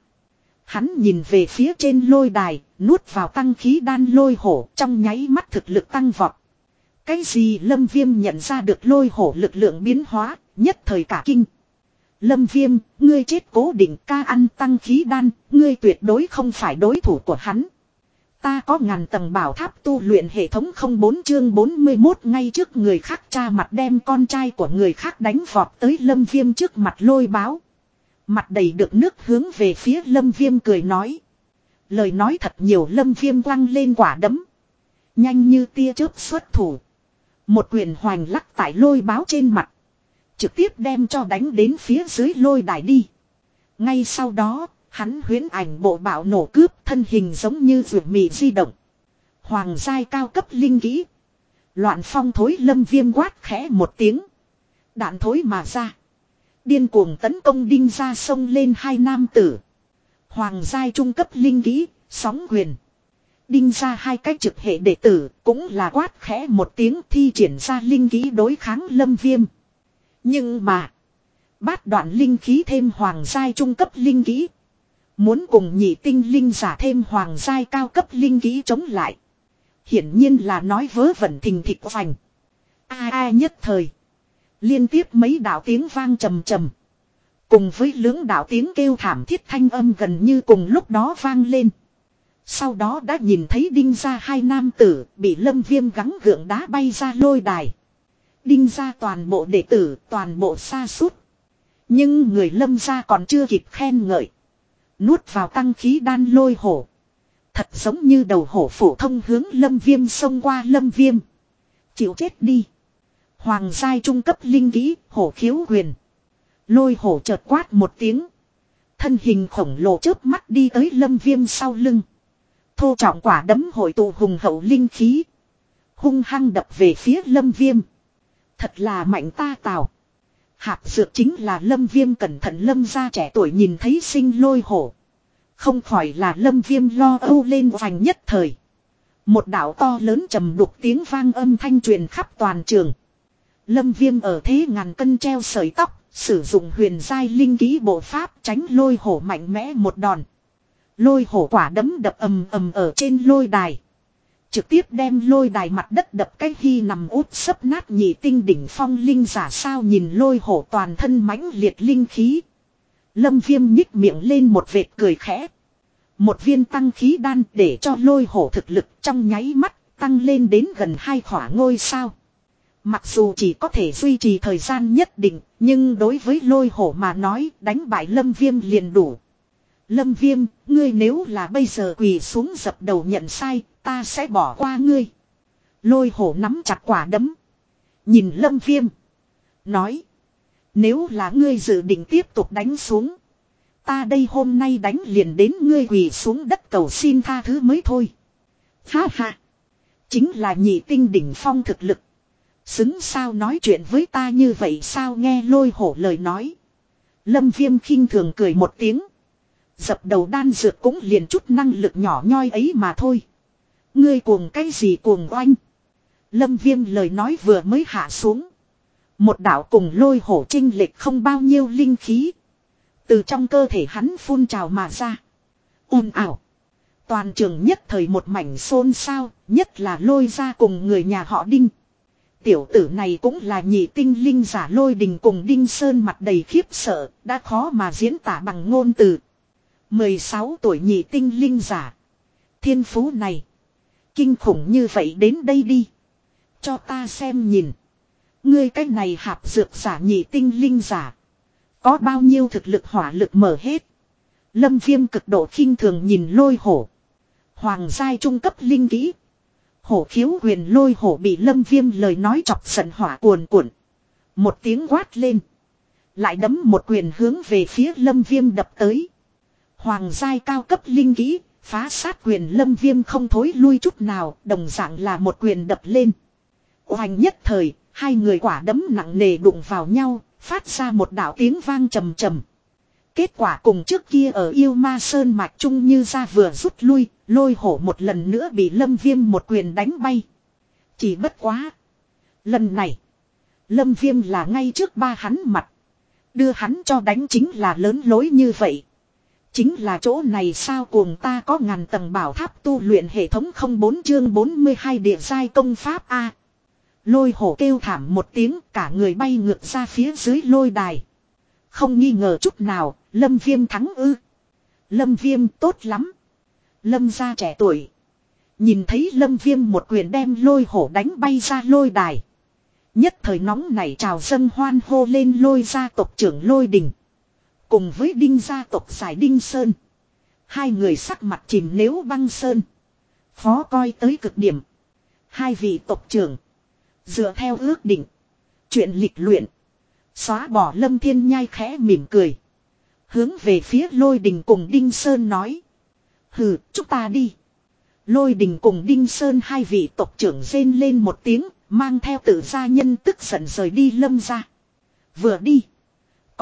Hắn nhìn về phía trên lôi đài, nuốt vào tăng khí đan lôi hổ trong nháy mắt thực lực tăng vọt. Cái gì lâm viêm nhận ra được lôi hổ lực lượng biến hóa, nhất thời cả kinh. Lâm viêm, ngươi chết cố định ca ăn tăng khí đan, ngươi tuyệt đối không phải đối thủ của hắn. Ta có ngàn tầng bảo tháp tu luyện hệ thống 04 chương 41 ngay trước người khác cha mặt đem con trai của người khác đánh vọt tới lâm viêm trước mặt lôi báo. Mặt đầy được nước hướng về phía lâm viêm cười nói. Lời nói thật nhiều lâm viêm quăng lên quả đấm. Nhanh như tia chớp xuất thủ. Một quyền hoành lắc tại lôi báo trên mặt. Trực tiếp đem cho đánh đến phía dưới lôi đài đi. Ngay sau đó, hắn huyến ảnh bộ bạo nổ cướp thân hình giống như ruột mì di động. Hoàng giai cao cấp linh kỹ. Loạn phong thối lâm viêm quát khẽ một tiếng. Đạn thối mà ra. Điên cuồng tấn công đinh ra sông lên hai nam tử. Hoàng giai trung cấp linh kỹ, sóng quyền. Đinh ra hai cách trực hệ đệ tử, cũng là quát khẽ một tiếng thi triển ra linh kỹ đối kháng lâm viêm. Nhưng mà, bát đoạn linh khí thêm hoàng giai trung cấp linh kỹ. Muốn cùng nhị tinh linh giả thêm hoàng giai cao cấp linh ký chống lại. Hiển nhiên là nói vớ vẩn thình thịch vành. A à, a à, nhất thời. Liên tiếp mấy đạo tiếng vang trầm trầm. Cùng với lưỡng đạo tiếng kêu thảm thiết thanh âm gần như cùng lúc đó vang lên. Sau đó đã nhìn thấy đinh ra hai nam tử bị lâm viêm gắng gượng đá bay ra lôi đài. Đinh ra toàn bộ đệ tử, toàn bộ xa suốt. Nhưng người lâm ra còn chưa kịp khen ngợi. Nuốt vào tăng khí đan lôi hổ. Thật giống như đầu hổ phổ thông hướng lâm viêm xông qua lâm viêm. Chịu chết đi. Hoàng giai trung cấp linh kỹ, hổ khiếu huyền. Lôi hổ chợt quát một tiếng. Thân hình khổng lồ chớp mắt đi tới lâm viêm sau lưng. Thô trọng quả đấm hội tụ hùng hậu linh khí. Hung hăng đập về phía lâm viêm. Thật là mạnh ta tào. Hạt dược chính là lâm viêm cẩn thận lâm ra trẻ tuổi nhìn thấy sinh lôi hổ. Không khỏi là lâm viêm lo âu lên vành nhất thời. Một đảo to lớn trầm đục tiếng vang âm thanh truyền khắp toàn trường. Lâm viêm ở thế ngàn cân treo sợi tóc, sử dụng huyền giai linh ký bộ pháp tránh lôi hổ mạnh mẽ một đòn. Lôi hổ quả đấm đập ầm ầm ở trên lôi đài. Trực tiếp đem lôi đài mặt đất đập cái khi nằm út sấp nát nhị tinh đỉnh phong linh giả sao nhìn lôi hổ toàn thân mãnh liệt linh khí. Lâm viêm nhích miệng lên một vệt cười khẽ. Một viên tăng khí đan để cho lôi hổ thực lực trong nháy mắt tăng lên đến gần hai khỏa ngôi sao. Mặc dù chỉ có thể duy trì thời gian nhất định, nhưng đối với lôi hổ mà nói đánh bại lâm viêm liền đủ. Lâm viêm, ngươi nếu là bây giờ quỳ xuống dập đầu nhận sai, ta sẽ bỏ qua ngươi. Lôi hổ nắm chặt quả đấm. Nhìn lâm viêm. Nói. Nếu là ngươi dự định tiếp tục đánh xuống. Ta đây hôm nay đánh liền đến ngươi quỳ xuống đất cầu xin tha thứ mới thôi. Ha ha. Chính là nhị tinh đỉnh phong thực lực. Xứng sao nói chuyện với ta như vậy sao nghe lôi hổ lời nói. Lâm viêm khinh thường cười một tiếng. Dập đầu đan dược cũng liền chút năng lực nhỏ nhoi ấy mà thôi. Ngươi cuồng cái gì cuồng oanh. Lâm viêm lời nói vừa mới hạ xuống. Một đạo cùng lôi hổ trinh lệch không bao nhiêu linh khí. Từ trong cơ thể hắn phun trào mà ra. ồn ảo. Toàn trường nhất thời một mảnh xôn xao, nhất là lôi ra cùng người nhà họ đinh. Tiểu tử này cũng là nhị tinh linh giả lôi đình cùng đinh sơn mặt đầy khiếp sợ, đã khó mà diễn tả bằng ngôn từ. 16 tuổi nhị tinh linh giả. Thiên phú này. Kinh khủng như vậy đến đây đi. Cho ta xem nhìn. Ngươi cái này hạp dược giả nhị tinh linh giả. Có bao nhiêu thực lực hỏa lực mở hết. Lâm viêm cực độ khinh thường nhìn lôi hổ. Hoàng giai trung cấp linh kỹ. Hổ khiếu huyền lôi hổ bị lâm viêm lời nói chọc giận hỏa cuồn cuộn. Một tiếng quát lên. Lại đấm một quyền hướng về phía lâm viêm đập tới. Hoàng giai cao cấp linh kỹ, phá sát quyền lâm viêm không thối lui chút nào, đồng dạng là một quyền đập lên. Hoành nhất thời, hai người quả đấm nặng nề đụng vào nhau, phát ra một đảo tiếng vang trầm trầm. Kết quả cùng trước kia ở yêu ma sơn mạch trung như ra vừa rút lui, lôi hổ một lần nữa bị lâm viêm một quyền đánh bay. Chỉ bất quá. Lần này, lâm viêm là ngay trước ba hắn mặt. Đưa hắn cho đánh chính là lớn lối như vậy. Chính là chỗ này sao cuồng ta có ngàn tầng bảo tháp tu luyện hệ thống 04 chương 42 địa giai công pháp A. Lôi hổ kêu thảm một tiếng cả người bay ngược ra phía dưới lôi đài. Không nghi ngờ chút nào, lâm viêm thắng ư. Lâm viêm tốt lắm. Lâm ra trẻ tuổi. Nhìn thấy lâm viêm một quyền đem lôi hổ đánh bay ra lôi đài. Nhất thời nóng này trào dân hoan hô lên lôi gia tộc trưởng lôi đình. Cùng với đinh gia tộc giải đinh sơn. Hai người sắc mặt chìm nếu băng sơn. Phó coi tới cực điểm. Hai vị tộc trưởng. Dựa theo ước định. Chuyện lịch luyện. Xóa bỏ lâm thiên nhai khẽ mỉm cười. Hướng về phía lôi đình cùng đinh sơn nói. Hừ, chúng ta đi. Lôi đình cùng đinh sơn hai vị tộc trưởng rên lên một tiếng. Mang theo tự gia nhân tức giận rời đi lâm ra. Vừa đi.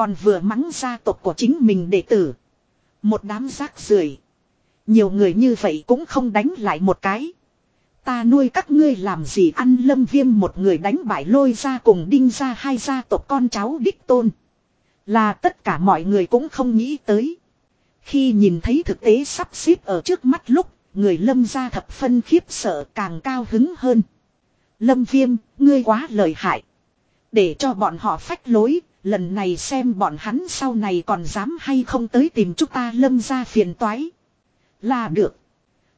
Còn vừa mắng gia tộc của chính mình đệ tử. Một đám rác rưởi Nhiều người như vậy cũng không đánh lại một cái. Ta nuôi các ngươi làm gì ăn lâm viêm một người đánh bại lôi ra cùng đinh ra hai gia tộc con cháu đích tôn. Là tất cả mọi người cũng không nghĩ tới. Khi nhìn thấy thực tế sắp xếp ở trước mắt lúc, người lâm ra thập phân khiếp sợ càng cao hứng hơn. Lâm viêm, ngươi quá lợi hại. Để cho bọn họ phách lối, lần này xem bọn hắn sau này còn dám hay không tới tìm chúng ta lâm ra phiền toái. Là được.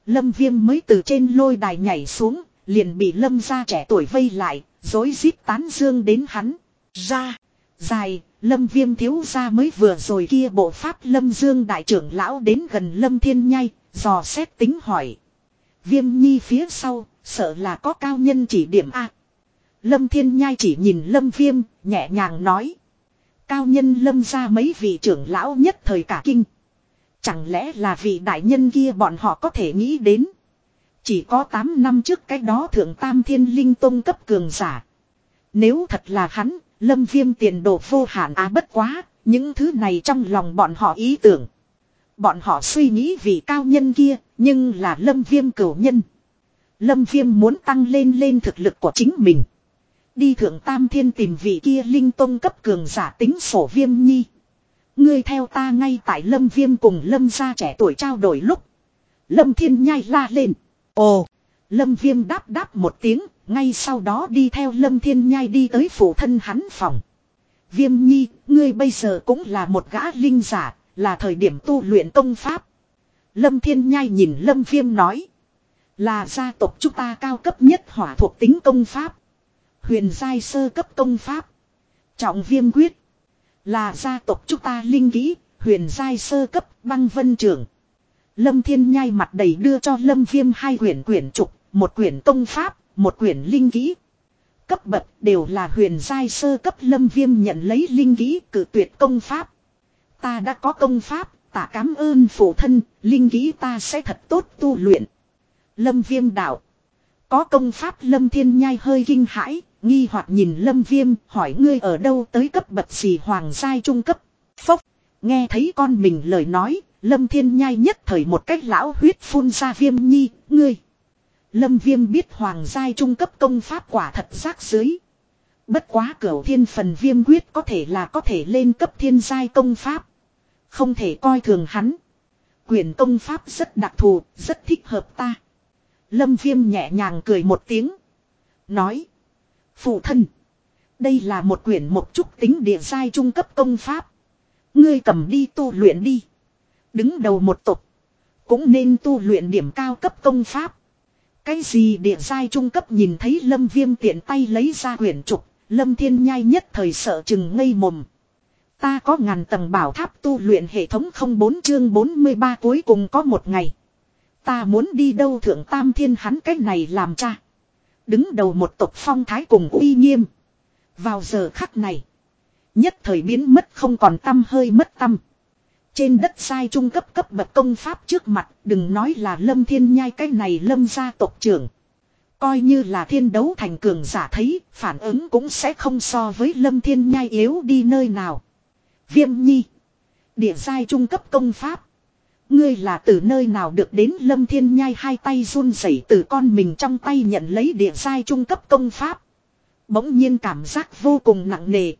Lâm viêm mới từ trên lôi đài nhảy xuống, liền bị lâm ra trẻ tuổi vây lại, dối rít tán dương đến hắn. Ra, dài, lâm viêm thiếu ra mới vừa rồi kia bộ pháp lâm dương đại trưởng lão đến gần lâm thiên nhai, dò xét tính hỏi. Viêm nhi phía sau, sợ là có cao nhân chỉ điểm A. Lâm thiên nhai chỉ nhìn lâm viêm, nhẹ nhàng nói. Cao nhân lâm ra mấy vị trưởng lão nhất thời cả kinh. Chẳng lẽ là vị đại nhân kia bọn họ có thể nghĩ đến. Chỉ có 8 năm trước cái đó thượng tam thiên linh tông cấp cường giả. Nếu thật là hắn, lâm viêm tiền đồ vô hạn á bất quá, những thứ này trong lòng bọn họ ý tưởng. Bọn họ suy nghĩ vì cao nhân kia, nhưng là lâm viêm cửu nhân. Lâm viêm muốn tăng lên lên thực lực của chính mình. Đi thượng tam thiên tìm vị kia linh tông cấp cường giả tính sổ viêm nhi. Ngươi theo ta ngay tại lâm viêm cùng lâm gia trẻ tuổi trao đổi lúc. Lâm thiên nhai la lên. Ồ. Lâm viêm đáp đáp một tiếng. Ngay sau đó đi theo lâm thiên nhai đi tới phủ thân hắn phòng. Viêm nhi, ngươi bây giờ cũng là một gã linh giả, là thời điểm tu luyện công pháp. Lâm thiên nhai nhìn lâm viêm nói. Là gia tộc chúng ta cao cấp nhất hỏa thuộc tính công pháp. Huyền giai sơ cấp công pháp. Trọng viêm quyết. Là gia tộc chúng ta linh kỹ, huyền giai sơ cấp băng vân trưởng. Lâm Thiên Nhai mặt đầy đưa cho Lâm Viêm hai quyển quyển trục, một quyển công pháp, một quyển linh kỹ. Cấp bậc đều là huyền giai sơ cấp Lâm Viêm nhận lấy linh kỹ cử tuyệt công pháp. Ta đã có công pháp, ta cảm ơn phụ thân, linh kỹ ta sẽ thật tốt tu luyện. Lâm Viêm đạo. Có công pháp Lâm Thiên Nhai hơi kinh hãi, nghi hoặc nhìn lâm viêm hỏi ngươi ở đâu tới cấp bậc gì hoàng giai trung cấp. Phốc, nghe thấy con mình lời nói, lâm thiên nhai nhất thời một cách lão huyết phun ra viêm nhi, ngươi. Lâm viêm biết hoàng giai trung cấp công pháp quả thật rác dưới. Bất quá cửu thiên phần viêm quyết có thể là có thể lên cấp thiên giai công pháp. Không thể coi thường hắn. Quyền công pháp rất đặc thù, rất thích hợp ta. Lâm viêm nhẹ nhàng cười một tiếng. Nói. Phụ thân. Đây là một quyển một chút tính địa giai trung cấp công pháp. Ngươi cầm đi tu luyện đi. Đứng đầu một tục. Cũng nên tu luyện điểm cao cấp công pháp. Cái gì địa giai trung cấp nhìn thấy lâm viêm tiện tay lấy ra quyển trục. Lâm thiên nhai nhất thời sợ chừng ngây mồm. Ta có ngàn tầng bảo tháp tu luyện hệ thống 04 chương 43 cuối cùng có một ngày. Ta muốn đi đâu thượng tam thiên hắn cách này làm cha. Đứng đầu một tộc phong thái cùng uy nghiêm. Vào giờ khắc này. Nhất thời biến mất không còn tâm hơi mất tâm. Trên đất sai trung cấp cấp bậc công pháp trước mặt, đừng nói là lâm thiên nhai cái này lâm gia tộc trưởng. Coi như là thiên đấu thành cường giả thấy, phản ứng cũng sẽ không so với lâm thiên nhai yếu đi nơi nào. Viêm nhi. Địa sai trung cấp công pháp. Ngươi là từ nơi nào được đến lâm thiên nhai hai tay run rẩy từ con mình trong tay nhận lấy địa giai trung cấp công pháp. Bỗng nhiên cảm giác vô cùng nặng nề.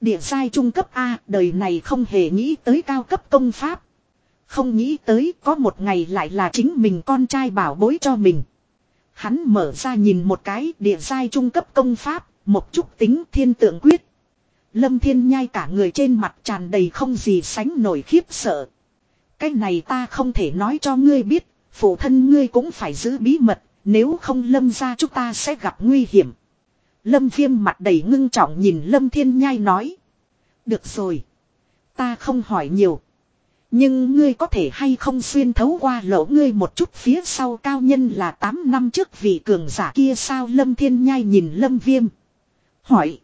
Địa giai trung cấp A đời này không hề nghĩ tới cao cấp công pháp. Không nghĩ tới có một ngày lại là chính mình con trai bảo bối cho mình. Hắn mở ra nhìn một cái địa giai trung cấp công pháp, một chút tính thiên tượng quyết. Lâm thiên nhai cả người trên mặt tràn đầy không gì sánh nổi khiếp sợ. Cái này ta không thể nói cho ngươi biết, phụ thân ngươi cũng phải giữ bí mật, nếu không lâm ra chúng ta sẽ gặp nguy hiểm. Lâm viêm mặt đầy ngưng trọng nhìn lâm thiên nhai nói. Được rồi. Ta không hỏi nhiều. Nhưng ngươi có thể hay không xuyên thấu qua lỗ ngươi một chút phía sau cao nhân là 8 năm trước vị cường giả kia sao lâm thiên nhai nhìn lâm viêm. Hỏi.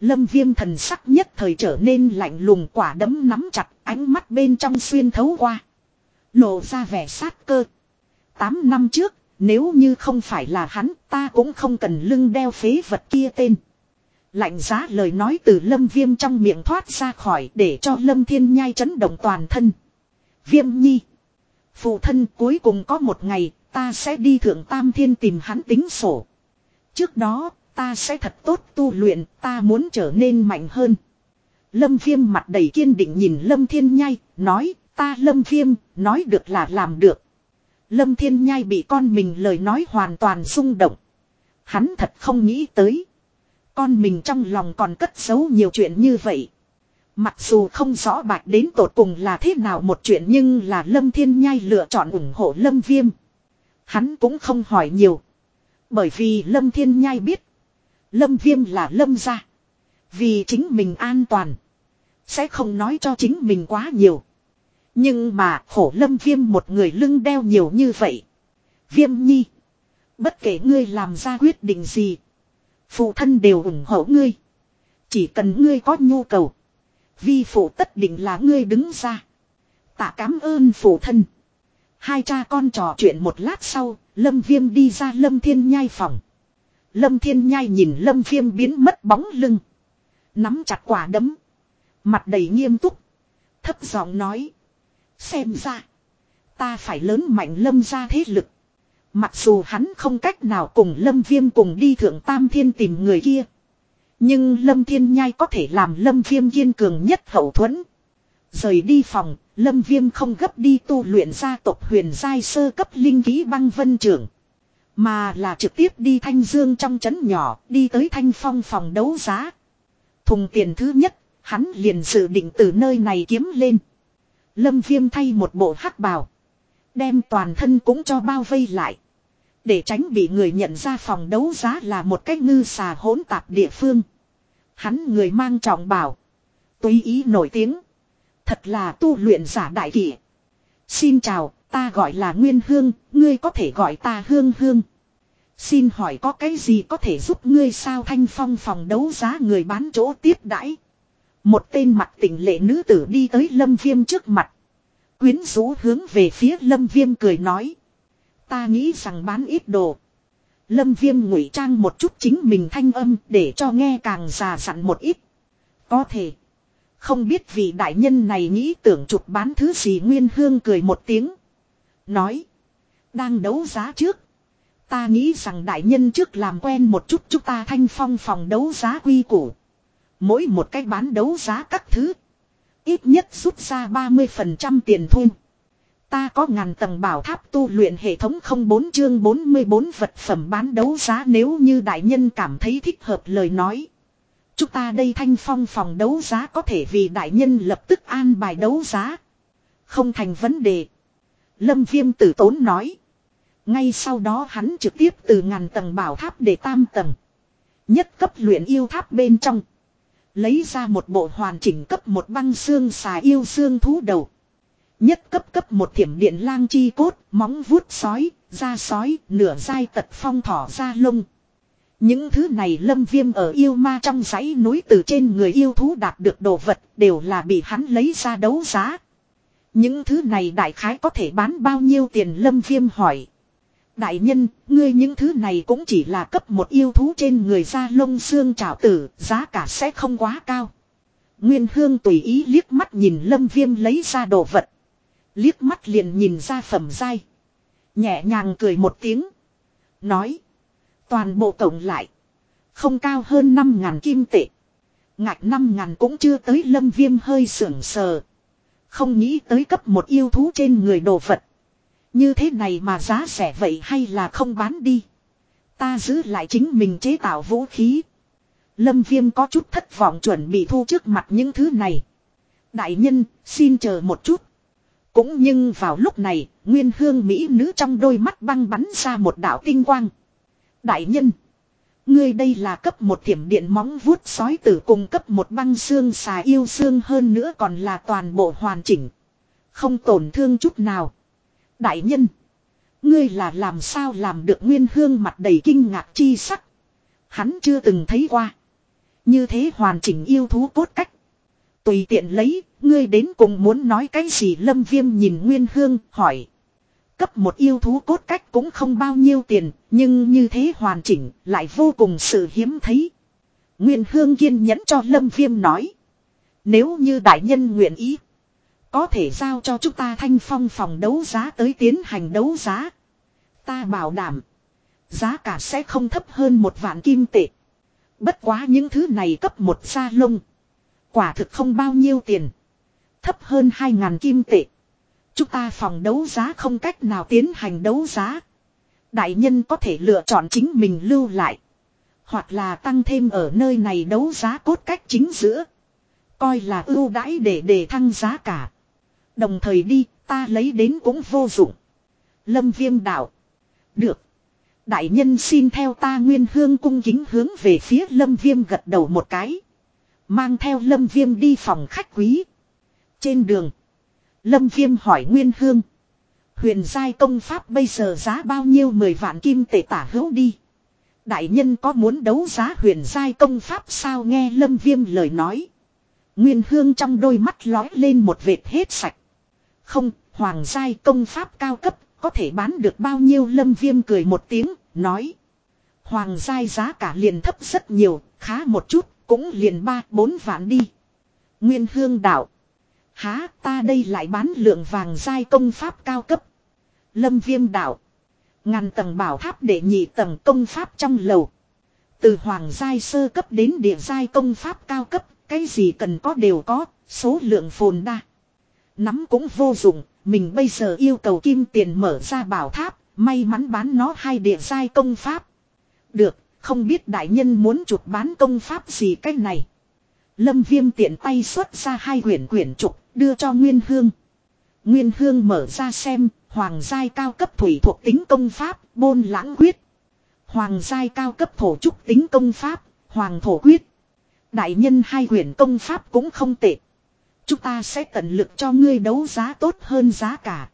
Lâm viêm thần sắc nhất thời trở nên lạnh lùng quả đấm nắm chặt ánh mắt bên trong xuyên thấu qua. Lộ ra vẻ sát cơ. Tám năm trước, nếu như không phải là hắn ta cũng không cần lưng đeo phế vật kia tên. Lạnh giá lời nói từ lâm viêm trong miệng thoát ra khỏi để cho lâm thiên nhai chấn động toàn thân. Viêm nhi. Phụ thân cuối cùng có một ngày ta sẽ đi thượng tam thiên tìm hắn tính sổ. Trước đó ta sẽ thật tốt tu luyện, ta muốn trở nên mạnh hơn. Lâm viêm mặt đầy kiên định nhìn lâm thiên nhai, nói, ta lâm viêm, nói được là làm được. Lâm thiên nhai bị con mình lời nói hoàn toàn rung động. Hắn thật không nghĩ tới. Con mình trong lòng còn cất giấu nhiều chuyện như vậy. Mặc dù không rõ bạch đến tột cùng là thế nào một chuyện nhưng là Lâm Thiên Nhai lựa chọn ủng hộ Lâm Viêm. Hắn cũng không hỏi nhiều. Bởi vì Lâm Thiên Nhai biết. Lâm Viêm là Lâm gia. Vì chính mình an toàn. Sẽ không nói cho chính mình quá nhiều. Nhưng mà khổ Lâm Viêm một người lưng đeo nhiều như vậy. Viêm nhi. Bất kể ngươi làm ra quyết định gì. Phụ thân đều ủng hộ ngươi. Chỉ cần ngươi có nhu cầu. Vi phụ tất định là ngươi đứng ra. Tạ cảm ơn phụ thân. Hai cha con trò chuyện một lát sau, Lâm Viêm đi ra Lâm Thiên Nhai phòng. Lâm Thiên Nhai nhìn Lâm Viêm biến mất bóng lưng. Nắm chặt quả đấm. Mặt đầy nghiêm túc. Thấp giọng nói. Xem ra. Ta phải lớn mạnh Lâm ra thế lực. Mặc dù hắn không cách nào cùng Lâm Viêm cùng đi thượng Tam Thiên tìm người kia. Nhưng Lâm Thiên Nhai có thể làm Lâm Viêm kiên cường nhất hậu thuẫn. Rời đi phòng, Lâm Viêm không gấp đi tu luyện gia tộc huyền giai sơ cấp linh ký băng vân trưởng. Mà là trực tiếp đi Thanh Dương trong trấn nhỏ, đi tới Thanh Phong phòng đấu giá. Thùng tiền thứ nhất, hắn liền dự định từ nơi này kiếm lên. Lâm Viêm thay một bộ hắc bào. Đem toàn thân cũng cho bao vây lại. Để tránh bị người nhận ra phòng đấu giá là một cái ngư xà hỗn tạp địa phương. Hắn người mang trọng bảo. Tùy ý nổi tiếng. Thật là tu luyện giả đại kỷ. Xin chào, ta gọi là Nguyên Hương, ngươi có thể gọi ta Hương Hương. Xin hỏi có cái gì có thể giúp ngươi sao thanh phong phòng đấu giá người bán chỗ tiếp đãi. Một tên mặt tỉnh lệ nữ tử đi tới lâm viêm trước mặt. Quyến rũ hướng về phía lâm viêm cười nói. Ta nghĩ rằng bán ít đồ. Lâm viêm ngụy trang một chút chính mình thanh âm để cho nghe càng già dặn một ít. Có thể. Không biết vị đại nhân này nghĩ tưởng chụp bán thứ gì Nguyên Hương cười một tiếng. Nói. Đang đấu giá trước. Ta nghĩ rằng đại nhân trước làm quen một chút chúng ta thanh phong phòng đấu giá quy củ. Mỗi một cái bán đấu giá các thứ. Ít nhất rút ra 30% tiền thu. Ta có ngàn tầng bảo tháp tu luyện hệ thống không bốn chương 44 vật phẩm bán đấu giá nếu như đại nhân cảm thấy thích hợp lời nói. Chúng ta đây thanh phong phòng đấu giá có thể vì đại nhân lập tức an bài đấu giá. Không thành vấn đề. Lâm viêm tử tốn nói. Ngay sau đó hắn trực tiếp từ ngàn tầng bảo tháp để tam tầng. Nhất cấp luyện yêu tháp bên trong. Lấy ra một bộ hoàn chỉnh cấp một băng xương xà yêu xương thú đầu. Nhất cấp cấp một thiểm điện lang chi cốt, móng vuốt sói, da sói, nửa dai tật phong thỏ da lông. Những thứ này lâm viêm ở yêu ma trong giấy núi từ trên người yêu thú đạt được đồ vật đều là bị hắn lấy ra đấu giá. Những thứ này đại khái có thể bán bao nhiêu tiền lâm viêm hỏi. Đại nhân, ngươi những thứ này cũng chỉ là cấp một yêu thú trên người da lông xương trảo tử, giá cả sẽ không quá cao. Nguyên Hương tùy ý liếc mắt nhìn Lâm Viêm lấy ra đồ vật. Liếc mắt liền nhìn ra phẩm dai. Nhẹ nhàng cười một tiếng. Nói. Toàn bộ tổng lại. Không cao hơn 5.000 kim tệ. Ngạch 5.000 cũng chưa tới lâm viêm hơi sưởng sờ. Không nghĩ tới cấp một yêu thú trên người đồ vật. Như thế này mà giá rẻ vậy hay là không bán đi. Ta giữ lại chính mình chế tạo vũ khí. Lâm viêm có chút thất vọng chuẩn bị thu trước mặt những thứ này. Đại nhân, xin chờ một chút. Cũng nhưng vào lúc này, nguyên hương Mỹ nữ trong đôi mắt băng bắn ra một đạo tinh quang. Đại nhân, ngươi đây là cấp một thiểm điện móng vuốt sói tử cùng cấp một băng xương xà yêu xương hơn nữa còn là toàn bộ hoàn chỉnh. Không tổn thương chút nào. Đại nhân, ngươi là làm sao làm được nguyên hương mặt đầy kinh ngạc chi sắc. Hắn chưa từng thấy qua. Như thế hoàn chỉnh yêu thú cốt cách. Tùy tiện lấy, ngươi đến cùng muốn nói cái gì lâm viêm nhìn Nguyên Hương, hỏi. Cấp một yêu thú cốt cách cũng không bao nhiêu tiền, nhưng như thế hoàn chỉnh, lại vô cùng sự hiếm thấy. Nguyên Hương kiên nhẫn cho lâm viêm nói. Nếu như đại nhân nguyện ý, có thể giao cho chúng ta thanh phong phòng đấu giá tới tiến hành đấu giá. Ta bảo đảm, giá cả sẽ không thấp hơn một vạn kim tệ. Bất quá những thứ này cấp một sa lông. Quả thực không bao nhiêu tiền. Thấp hơn 2.000 kim tệ. Chúng ta phòng đấu giá không cách nào tiến hành đấu giá. Đại nhân có thể lựa chọn chính mình lưu lại. Hoặc là tăng thêm ở nơi này đấu giá cốt cách chính giữa. Coi là ưu đãi để đề thăng giá cả. Đồng thời đi, ta lấy đến cũng vô dụng. Lâm viêm đạo. Được. Đại nhân xin theo ta nguyên hương cung kính hướng về phía lâm viêm gật đầu một cái. Mang theo lâm viêm đi phòng khách quý. Trên đường. Lâm viêm hỏi nguyên hương. Huyền giai công pháp bây giờ giá bao nhiêu 10 vạn kim tệ tả hữu đi. Đại nhân có muốn đấu giá huyền giai công pháp sao nghe lâm viêm lời nói. Nguyên hương trong đôi mắt lói lên một vệt hết sạch. Không, hoàng giai công pháp cao cấp, có thể bán được bao nhiêu lâm viêm cười một tiếng, nói. Hoàng giai giá cả liền thấp rất nhiều, khá một chút, cũng liền ba bốn vạn đi. Nguyên hương đạo. Há ta đây lại bán lượng vàng giai công pháp cao cấp. Lâm viêm đạo. Ngàn tầng bảo tháp để nhị tầng công pháp trong lầu. Từ hoàng giai sơ cấp đến địa giai công pháp cao cấp, cái gì cần có đều có, số lượng phồn đa. Nắm cũng vô dụng, mình bây giờ yêu cầu kim tiền mở ra bảo tháp, may mắn bán nó hai địa giai công pháp. Được, không biết đại nhân muốn chụp bán công pháp gì cái này. Lâm viêm tiện tay xuất ra hai quyển quyển trục, đưa cho Nguyên Hương. Nguyên Hương mở ra xem, hoàng giai cao cấp thủy thuộc tính công pháp, bôn lãng quyết. Hoàng giai cao cấp thổ trúc tính công pháp, hoàng thổ quyết. Đại nhân hai quyển công pháp cũng không tệ. Chúng ta sẽ tận lực cho ngươi đấu giá tốt hơn giá cả.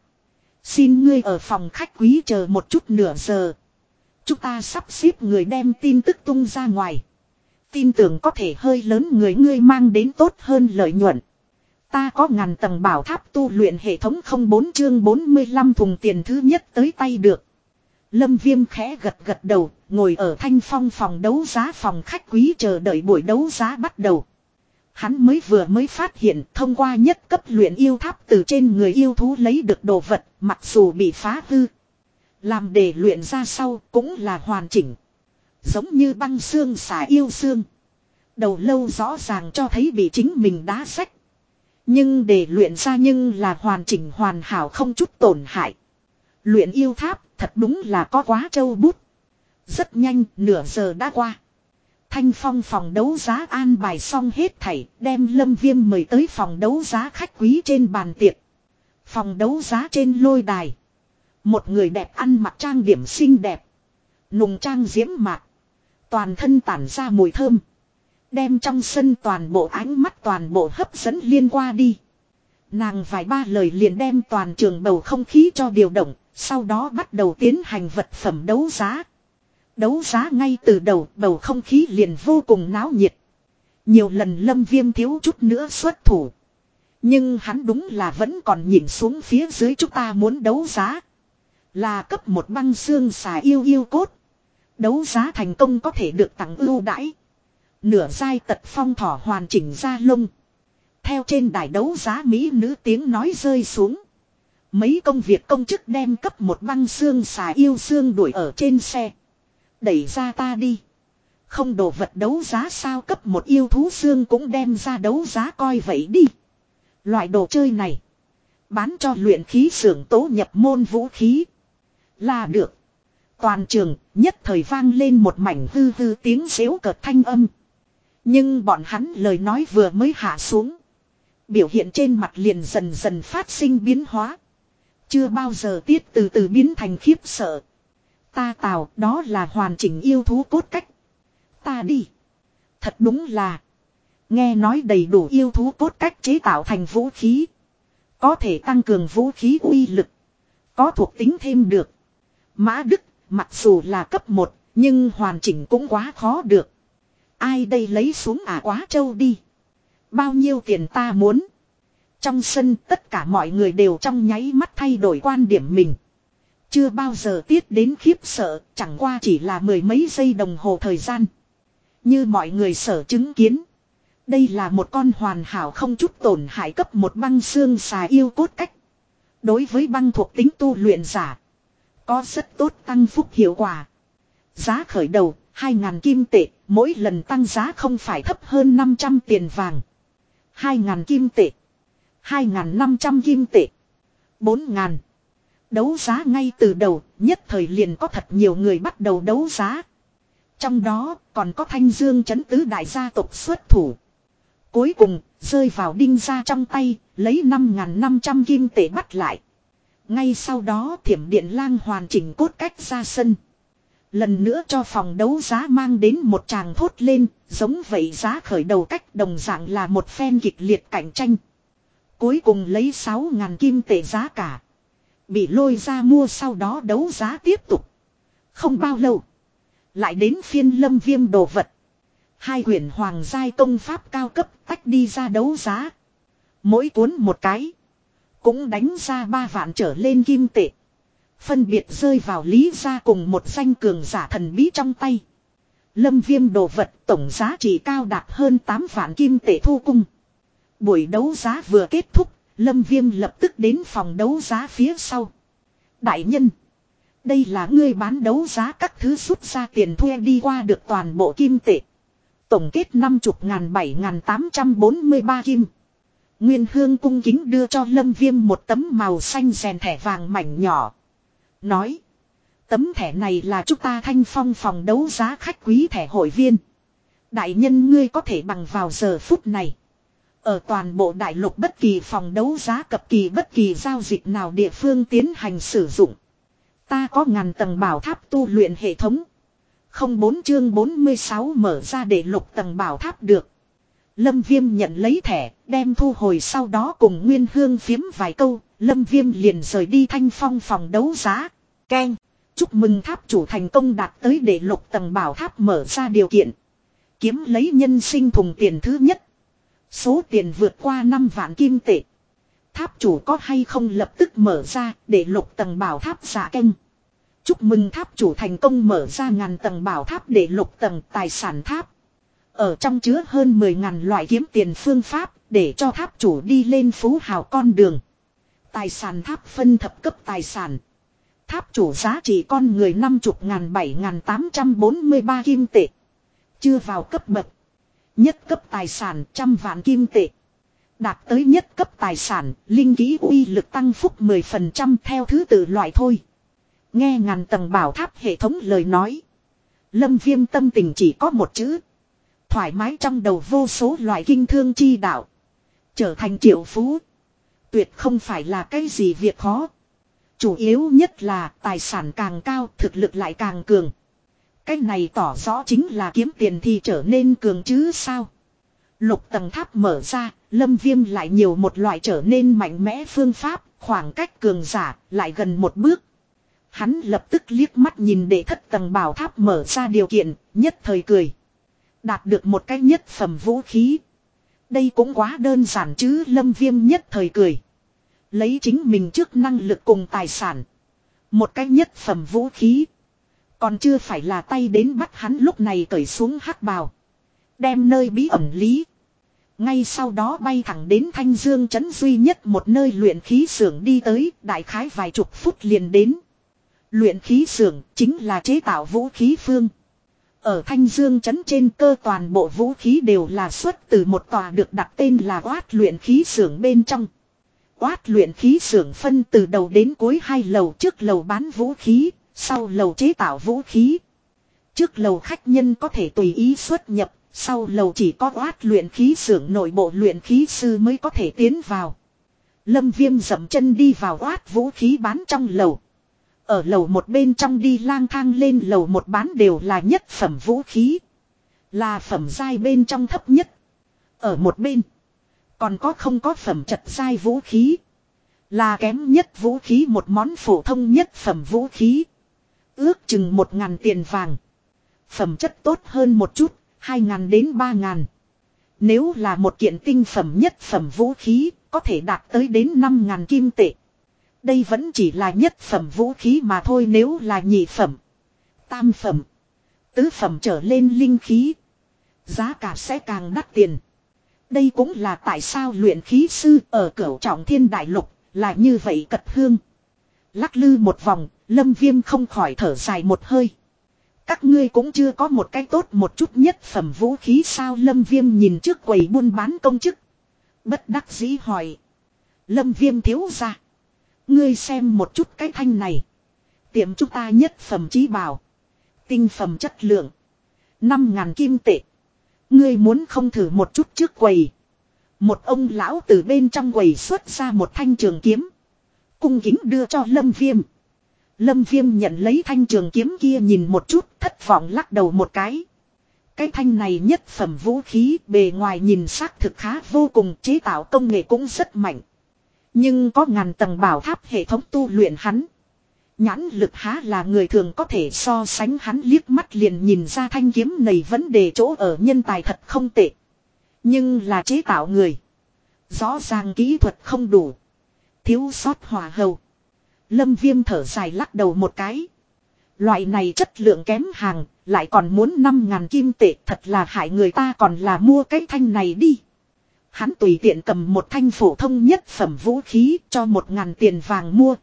Xin ngươi ở phòng khách quý chờ một chút nửa giờ. Chúng ta sắp xếp người đem tin tức tung ra ngoài. Tin tưởng có thể hơi lớn người ngươi mang đến tốt hơn lợi nhuận. Ta có ngàn tầng bảo tháp tu luyện hệ thống không bốn chương 45 thùng tiền thứ nhất tới tay được. Lâm Viêm khẽ gật gật đầu, ngồi ở thanh phong phòng đấu giá phòng khách quý chờ đợi buổi đấu giá bắt đầu. Hắn mới vừa mới phát hiện thông qua nhất cấp luyện yêu tháp từ trên người yêu thú lấy được đồ vật mặc dù bị phá hư. Làm để luyện ra sau cũng là hoàn chỉnh. Giống như băng xương xả yêu xương. Đầu lâu rõ ràng cho thấy bị chính mình đá sách. Nhưng để luyện ra nhưng là hoàn chỉnh hoàn hảo không chút tổn hại. Luyện yêu tháp thật đúng là có quá trâu bút. Rất nhanh, nửa giờ đã qua. Thanh phong phòng đấu giá an bài xong hết thảy, đem lâm viêm mời tới phòng đấu giá khách quý trên bàn tiệc. Phòng đấu giá trên lôi đài. Một người đẹp ăn mặc trang điểm xinh đẹp. Nùng trang diễm mạc. Toàn thân tản ra mùi thơm. Đem trong sân toàn bộ ánh mắt toàn bộ hấp dẫn liên qua đi. Nàng vài ba lời liền đem toàn trường bầu không khí cho điều động. Sau đó bắt đầu tiến hành vật phẩm đấu giá. Đấu giá ngay từ đầu, bầu không khí liền vô cùng náo nhiệt. Nhiều lần lâm viêm thiếu chút nữa xuất thủ. Nhưng hắn đúng là vẫn còn nhìn xuống phía dưới chúng ta muốn đấu giá. Là cấp một băng xương xà yêu yêu cốt. Đấu giá thành công có thể được tặng ưu đãi. Nửa giai tật phong thỏ hoàn chỉnh ra lông. Theo trên đài đấu giá Mỹ nữ tiếng nói rơi xuống. Mấy công việc công chức đem cấp một băng xương xà yêu xương đuổi ở trên xe. Đẩy ra ta đi. Không đồ vật đấu giá sao cấp một yêu thú xương cũng đem ra đấu giá coi vậy đi. Loại đồ chơi này. Bán cho luyện khí xưởng tố nhập môn vũ khí. Là được. Toàn trường nhất thời vang lên một mảnh hư hư tiếng xếu cợt thanh âm. Nhưng bọn hắn lời nói vừa mới hạ xuống. Biểu hiện trên mặt liền dần dần phát sinh biến hóa. Chưa bao giờ tiết từ từ biến thành khiếp sợ. Ta tào đó là hoàn chỉnh yêu thú cốt cách. Ta đi. Thật đúng là. Nghe nói đầy đủ yêu thú cốt cách chế tạo thành vũ khí. Có thể tăng cường vũ khí uy lực. Có thuộc tính thêm được. Mã Đức, mặc dù là cấp 1, nhưng hoàn chỉnh cũng quá khó được. Ai đây lấy xuống à quá trâu đi. Bao nhiêu tiền ta muốn. Trong sân tất cả mọi người đều trong nháy mắt thay đổi quan điểm mình. Chưa bao giờ tiết đến khiếp sợ, chẳng qua chỉ là mười mấy giây đồng hồ thời gian. Như mọi người sở chứng kiến. Đây là một con hoàn hảo không chút tổn hại cấp một băng xương xà yêu cốt cách. Đối với băng thuộc tính tu luyện giả. Có rất tốt tăng phúc hiệu quả. Giá khởi đầu, 2.000 kim tệ, mỗi lần tăng giá không phải thấp hơn 500 tiền vàng. 2.000 kim tệ. 2.500 kim tệ. 4.000. Đấu giá ngay từ đầu, nhất thời liền có thật nhiều người bắt đầu đấu giá. Trong đó, còn có thanh dương chấn tứ đại gia tộc xuất thủ. Cuối cùng, rơi vào đinh ra trong tay, lấy 5.500 kim tệ bắt lại. Ngay sau đó thiểm điện lang hoàn chỉnh cốt cách ra sân. Lần nữa cho phòng đấu giá mang đến một tràng thốt lên, giống vậy giá khởi đầu cách đồng dạng là một phen kịch liệt cạnh tranh. Cuối cùng lấy 6.000 kim tệ giá cả. Bị lôi ra mua sau đó đấu giá tiếp tục. Không bao lâu. Lại đến phiên lâm viêm đồ vật. Hai quyển hoàng giai công pháp cao cấp tách đi ra đấu giá. Mỗi cuốn một cái. Cũng đánh ra ba vạn trở lên kim tệ. Phân biệt rơi vào lý ra cùng một danh cường giả thần bí trong tay. Lâm viêm đồ vật tổng giá trị cao đạt hơn 8 vạn kim tệ thu cung. Buổi đấu giá vừa kết thúc, Lâm viêm lập tức đến phòng đấu giá phía sau. Đại nhân, đây là ngươi bán đấu giá các thứ rút ra tiền thuê đi qua được toàn bộ kim tệ. Tổng kết 50.000-7.843 kim. Nguyên hương cung kính đưa cho Lâm Viêm một tấm màu xanh rèn thẻ vàng mảnh nhỏ. Nói. Tấm thẻ này là chúng ta thanh phong phòng đấu giá khách quý thẻ hội viên. Đại nhân ngươi có thể bằng vào giờ phút này. Ở toàn bộ đại lục bất kỳ phòng đấu giá cập kỳ bất kỳ giao dịch nào địa phương tiến hành sử dụng. Ta có ngàn tầng bảo tháp tu luyện hệ thống. Không bốn chương 46 mở ra để lục tầng bảo tháp được. Lâm Viêm nhận lấy thẻ, đem thu hồi sau đó cùng Nguyên Hương phiếm vài câu, Lâm Viêm liền rời đi thanh phong phòng đấu giá. Ken, chúc mừng tháp chủ thành công đạt tới để lục tầng bảo tháp mở ra điều kiện. Kiếm lấy nhân sinh thùng tiền thứ nhất. Số tiền vượt qua 5 vạn kim tệ. Tháp chủ có hay không lập tức mở ra để lục tầng bảo tháp giả canh. Chúc mừng tháp chủ thành công mở ra ngàn tầng bảo tháp để lục tầng tài sản tháp. Ở trong chứa hơn 10 ngàn loại kiếm tiền phương pháp để cho tháp chủ đi lên phú hào con đường. Tài sản tháp phân thập cấp tài sản. Tháp chủ giá trị con người 50 ngàn 7 ngàn 843 kim tệ. Chưa vào cấp bậc. Nhất cấp tài sản trăm vạn kim tệ. Đạt tới nhất cấp tài sản, linh ký uy lực tăng phúc 10% theo thứ tự loại thôi. Nghe ngàn tầng bảo tháp hệ thống lời nói. Lâm viêm tâm tình chỉ có một chữ. Thoải mái trong đầu vô số loại kinh thương chi đạo. Trở thành triệu phú. Tuyệt không phải là cái gì việc khó. Chủ yếu nhất là tài sản càng cao thực lực lại càng cường. Cái này tỏ rõ chính là kiếm tiền thì trở nên cường chứ sao. Lục tầng tháp mở ra, lâm viêm lại nhiều một loại trở nên mạnh mẽ phương pháp, khoảng cách cường giả, lại gần một bước. Hắn lập tức liếc mắt nhìn để thất tầng bảo tháp mở ra điều kiện, nhất thời cười. Đạt được một cái nhất phẩm vũ khí. Đây cũng quá đơn giản chứ lâm viêm nhất thời cười. Lấy chính mình trước năng lực cùng tài sản. Một cái nhất phẩm vũ khí. Còn chưa phải là tay đến bắt hắn lúc này cởi xuống hắc bào. Đem nơi bí ẩn lý. Ngay sau đó bay thẳng đến Thanh Dương trấn duy nhất một nơi luyện khí xưởng đi tới, đại khái vài chục phút liền đến. Luyện khí xưởng chính là chế tạo vũ khí phương. Ở Thanh Dương trấn trên cơ toàn bộ vũ khí đều là xuất từ một tòa được đặt tên là Oát luyện khí xưởng bên trong. Oát luyện khí xưởng phân từ đầu đến cuối hai lầu trước lầu bán vũ khí, sau lầu chế tạo vũ khí. Trước lầu khách nhân có thể tùy ý xuất nhập, sau lầu chỉ có oát luyện khí xưởng nội bộ luyện khí sư mới có thể tiến vào. Lâm viêm dậm chân đi vào oát vũ khí bán trong lầu. Ở lầu một bên trong đi lang thang lên lầu một bán đều là nhất phẩm vũ khí. Là phẩm giai bên trong thấp nhất. Ở một bên. Còn có không có phẩm chật giai vũ khí. Là kém nhất vũ khí một món phổ thông nhất phẩm vũ khí. Ước chừng một ngàn tiền vàng. Phẩm chất tốt hơn một chút, hai ngàn đến ba ngàn. Nếu là một kiện tinh phẩm nhất phẩm vũ khí, có thể đạt tới đến năm ngàn kim tệ. Đây vẫn chỉ là nhất phẩm vũ khí mà thôi nếu là nhị phẩm. Tam phẩm. Tứ phẩm trở lên linh khí. Giá cả sẽ càng đắt tiền. Đây cũng là tại sao luyện khí sư ở cửu trọng thiên đại lục là như vậy cật hương. Lắc lư một vòng, lâm viêm không khỏi thở dài một hơi. Các ngươi cũng chưa có một cái tốt một chút nhất phẩm vũ khí sao lâm viêm nhìn trước quầy buôn bán công chức. Bất đắc dĩ hỏi. Lâm viêm thiếu ra. Ngươi xem một chút cái thanh này. Tiệm chúng ta nhất phẩm trí bảo. Tinh phẩm chất lượng. năm ngàn kim tệ. Ngươi muốn không thử một chút trước quầy. Một ông lão từ bên trong quầy xuất ra một thanh trường kiếm. Cung kính đưa cho Lâm Viêm. Lâm Viêm nhận lấy thanh trường kiếm kia nhìn một chút, thất vọng lắc đầu một cái. Cái thanh này nhất phẩm vũ khí, bề ngoài nhìn xác thực khá vô cùng, chế tạo công nghệ cũng rất mạnh. Nhưng có ngàn tầng bảo tháp hệ thống tu luyện hắn. Nhãn lực há là người thường có thể so sánh hắn liếc mắt liền nhìn ra thanh kiếm này vấn đề chỗ ở nhân tài thật không tệ. Nhưng là chế tạo người. Rõ ràng kỹ thuật không đủ. Thiếu sót hòa hầu. Lâm viêm thở dài lắc đầu một cái. Loại này chất lượng kém hàng, lại còn muốn 5.000 kim tệ thật là hại người ta còn là mua cái thanh này đi. Hắn tùy tiện cầm một thanh phổ thông nhất phẩm vũ khí cho một ngàn tiền vàng mua.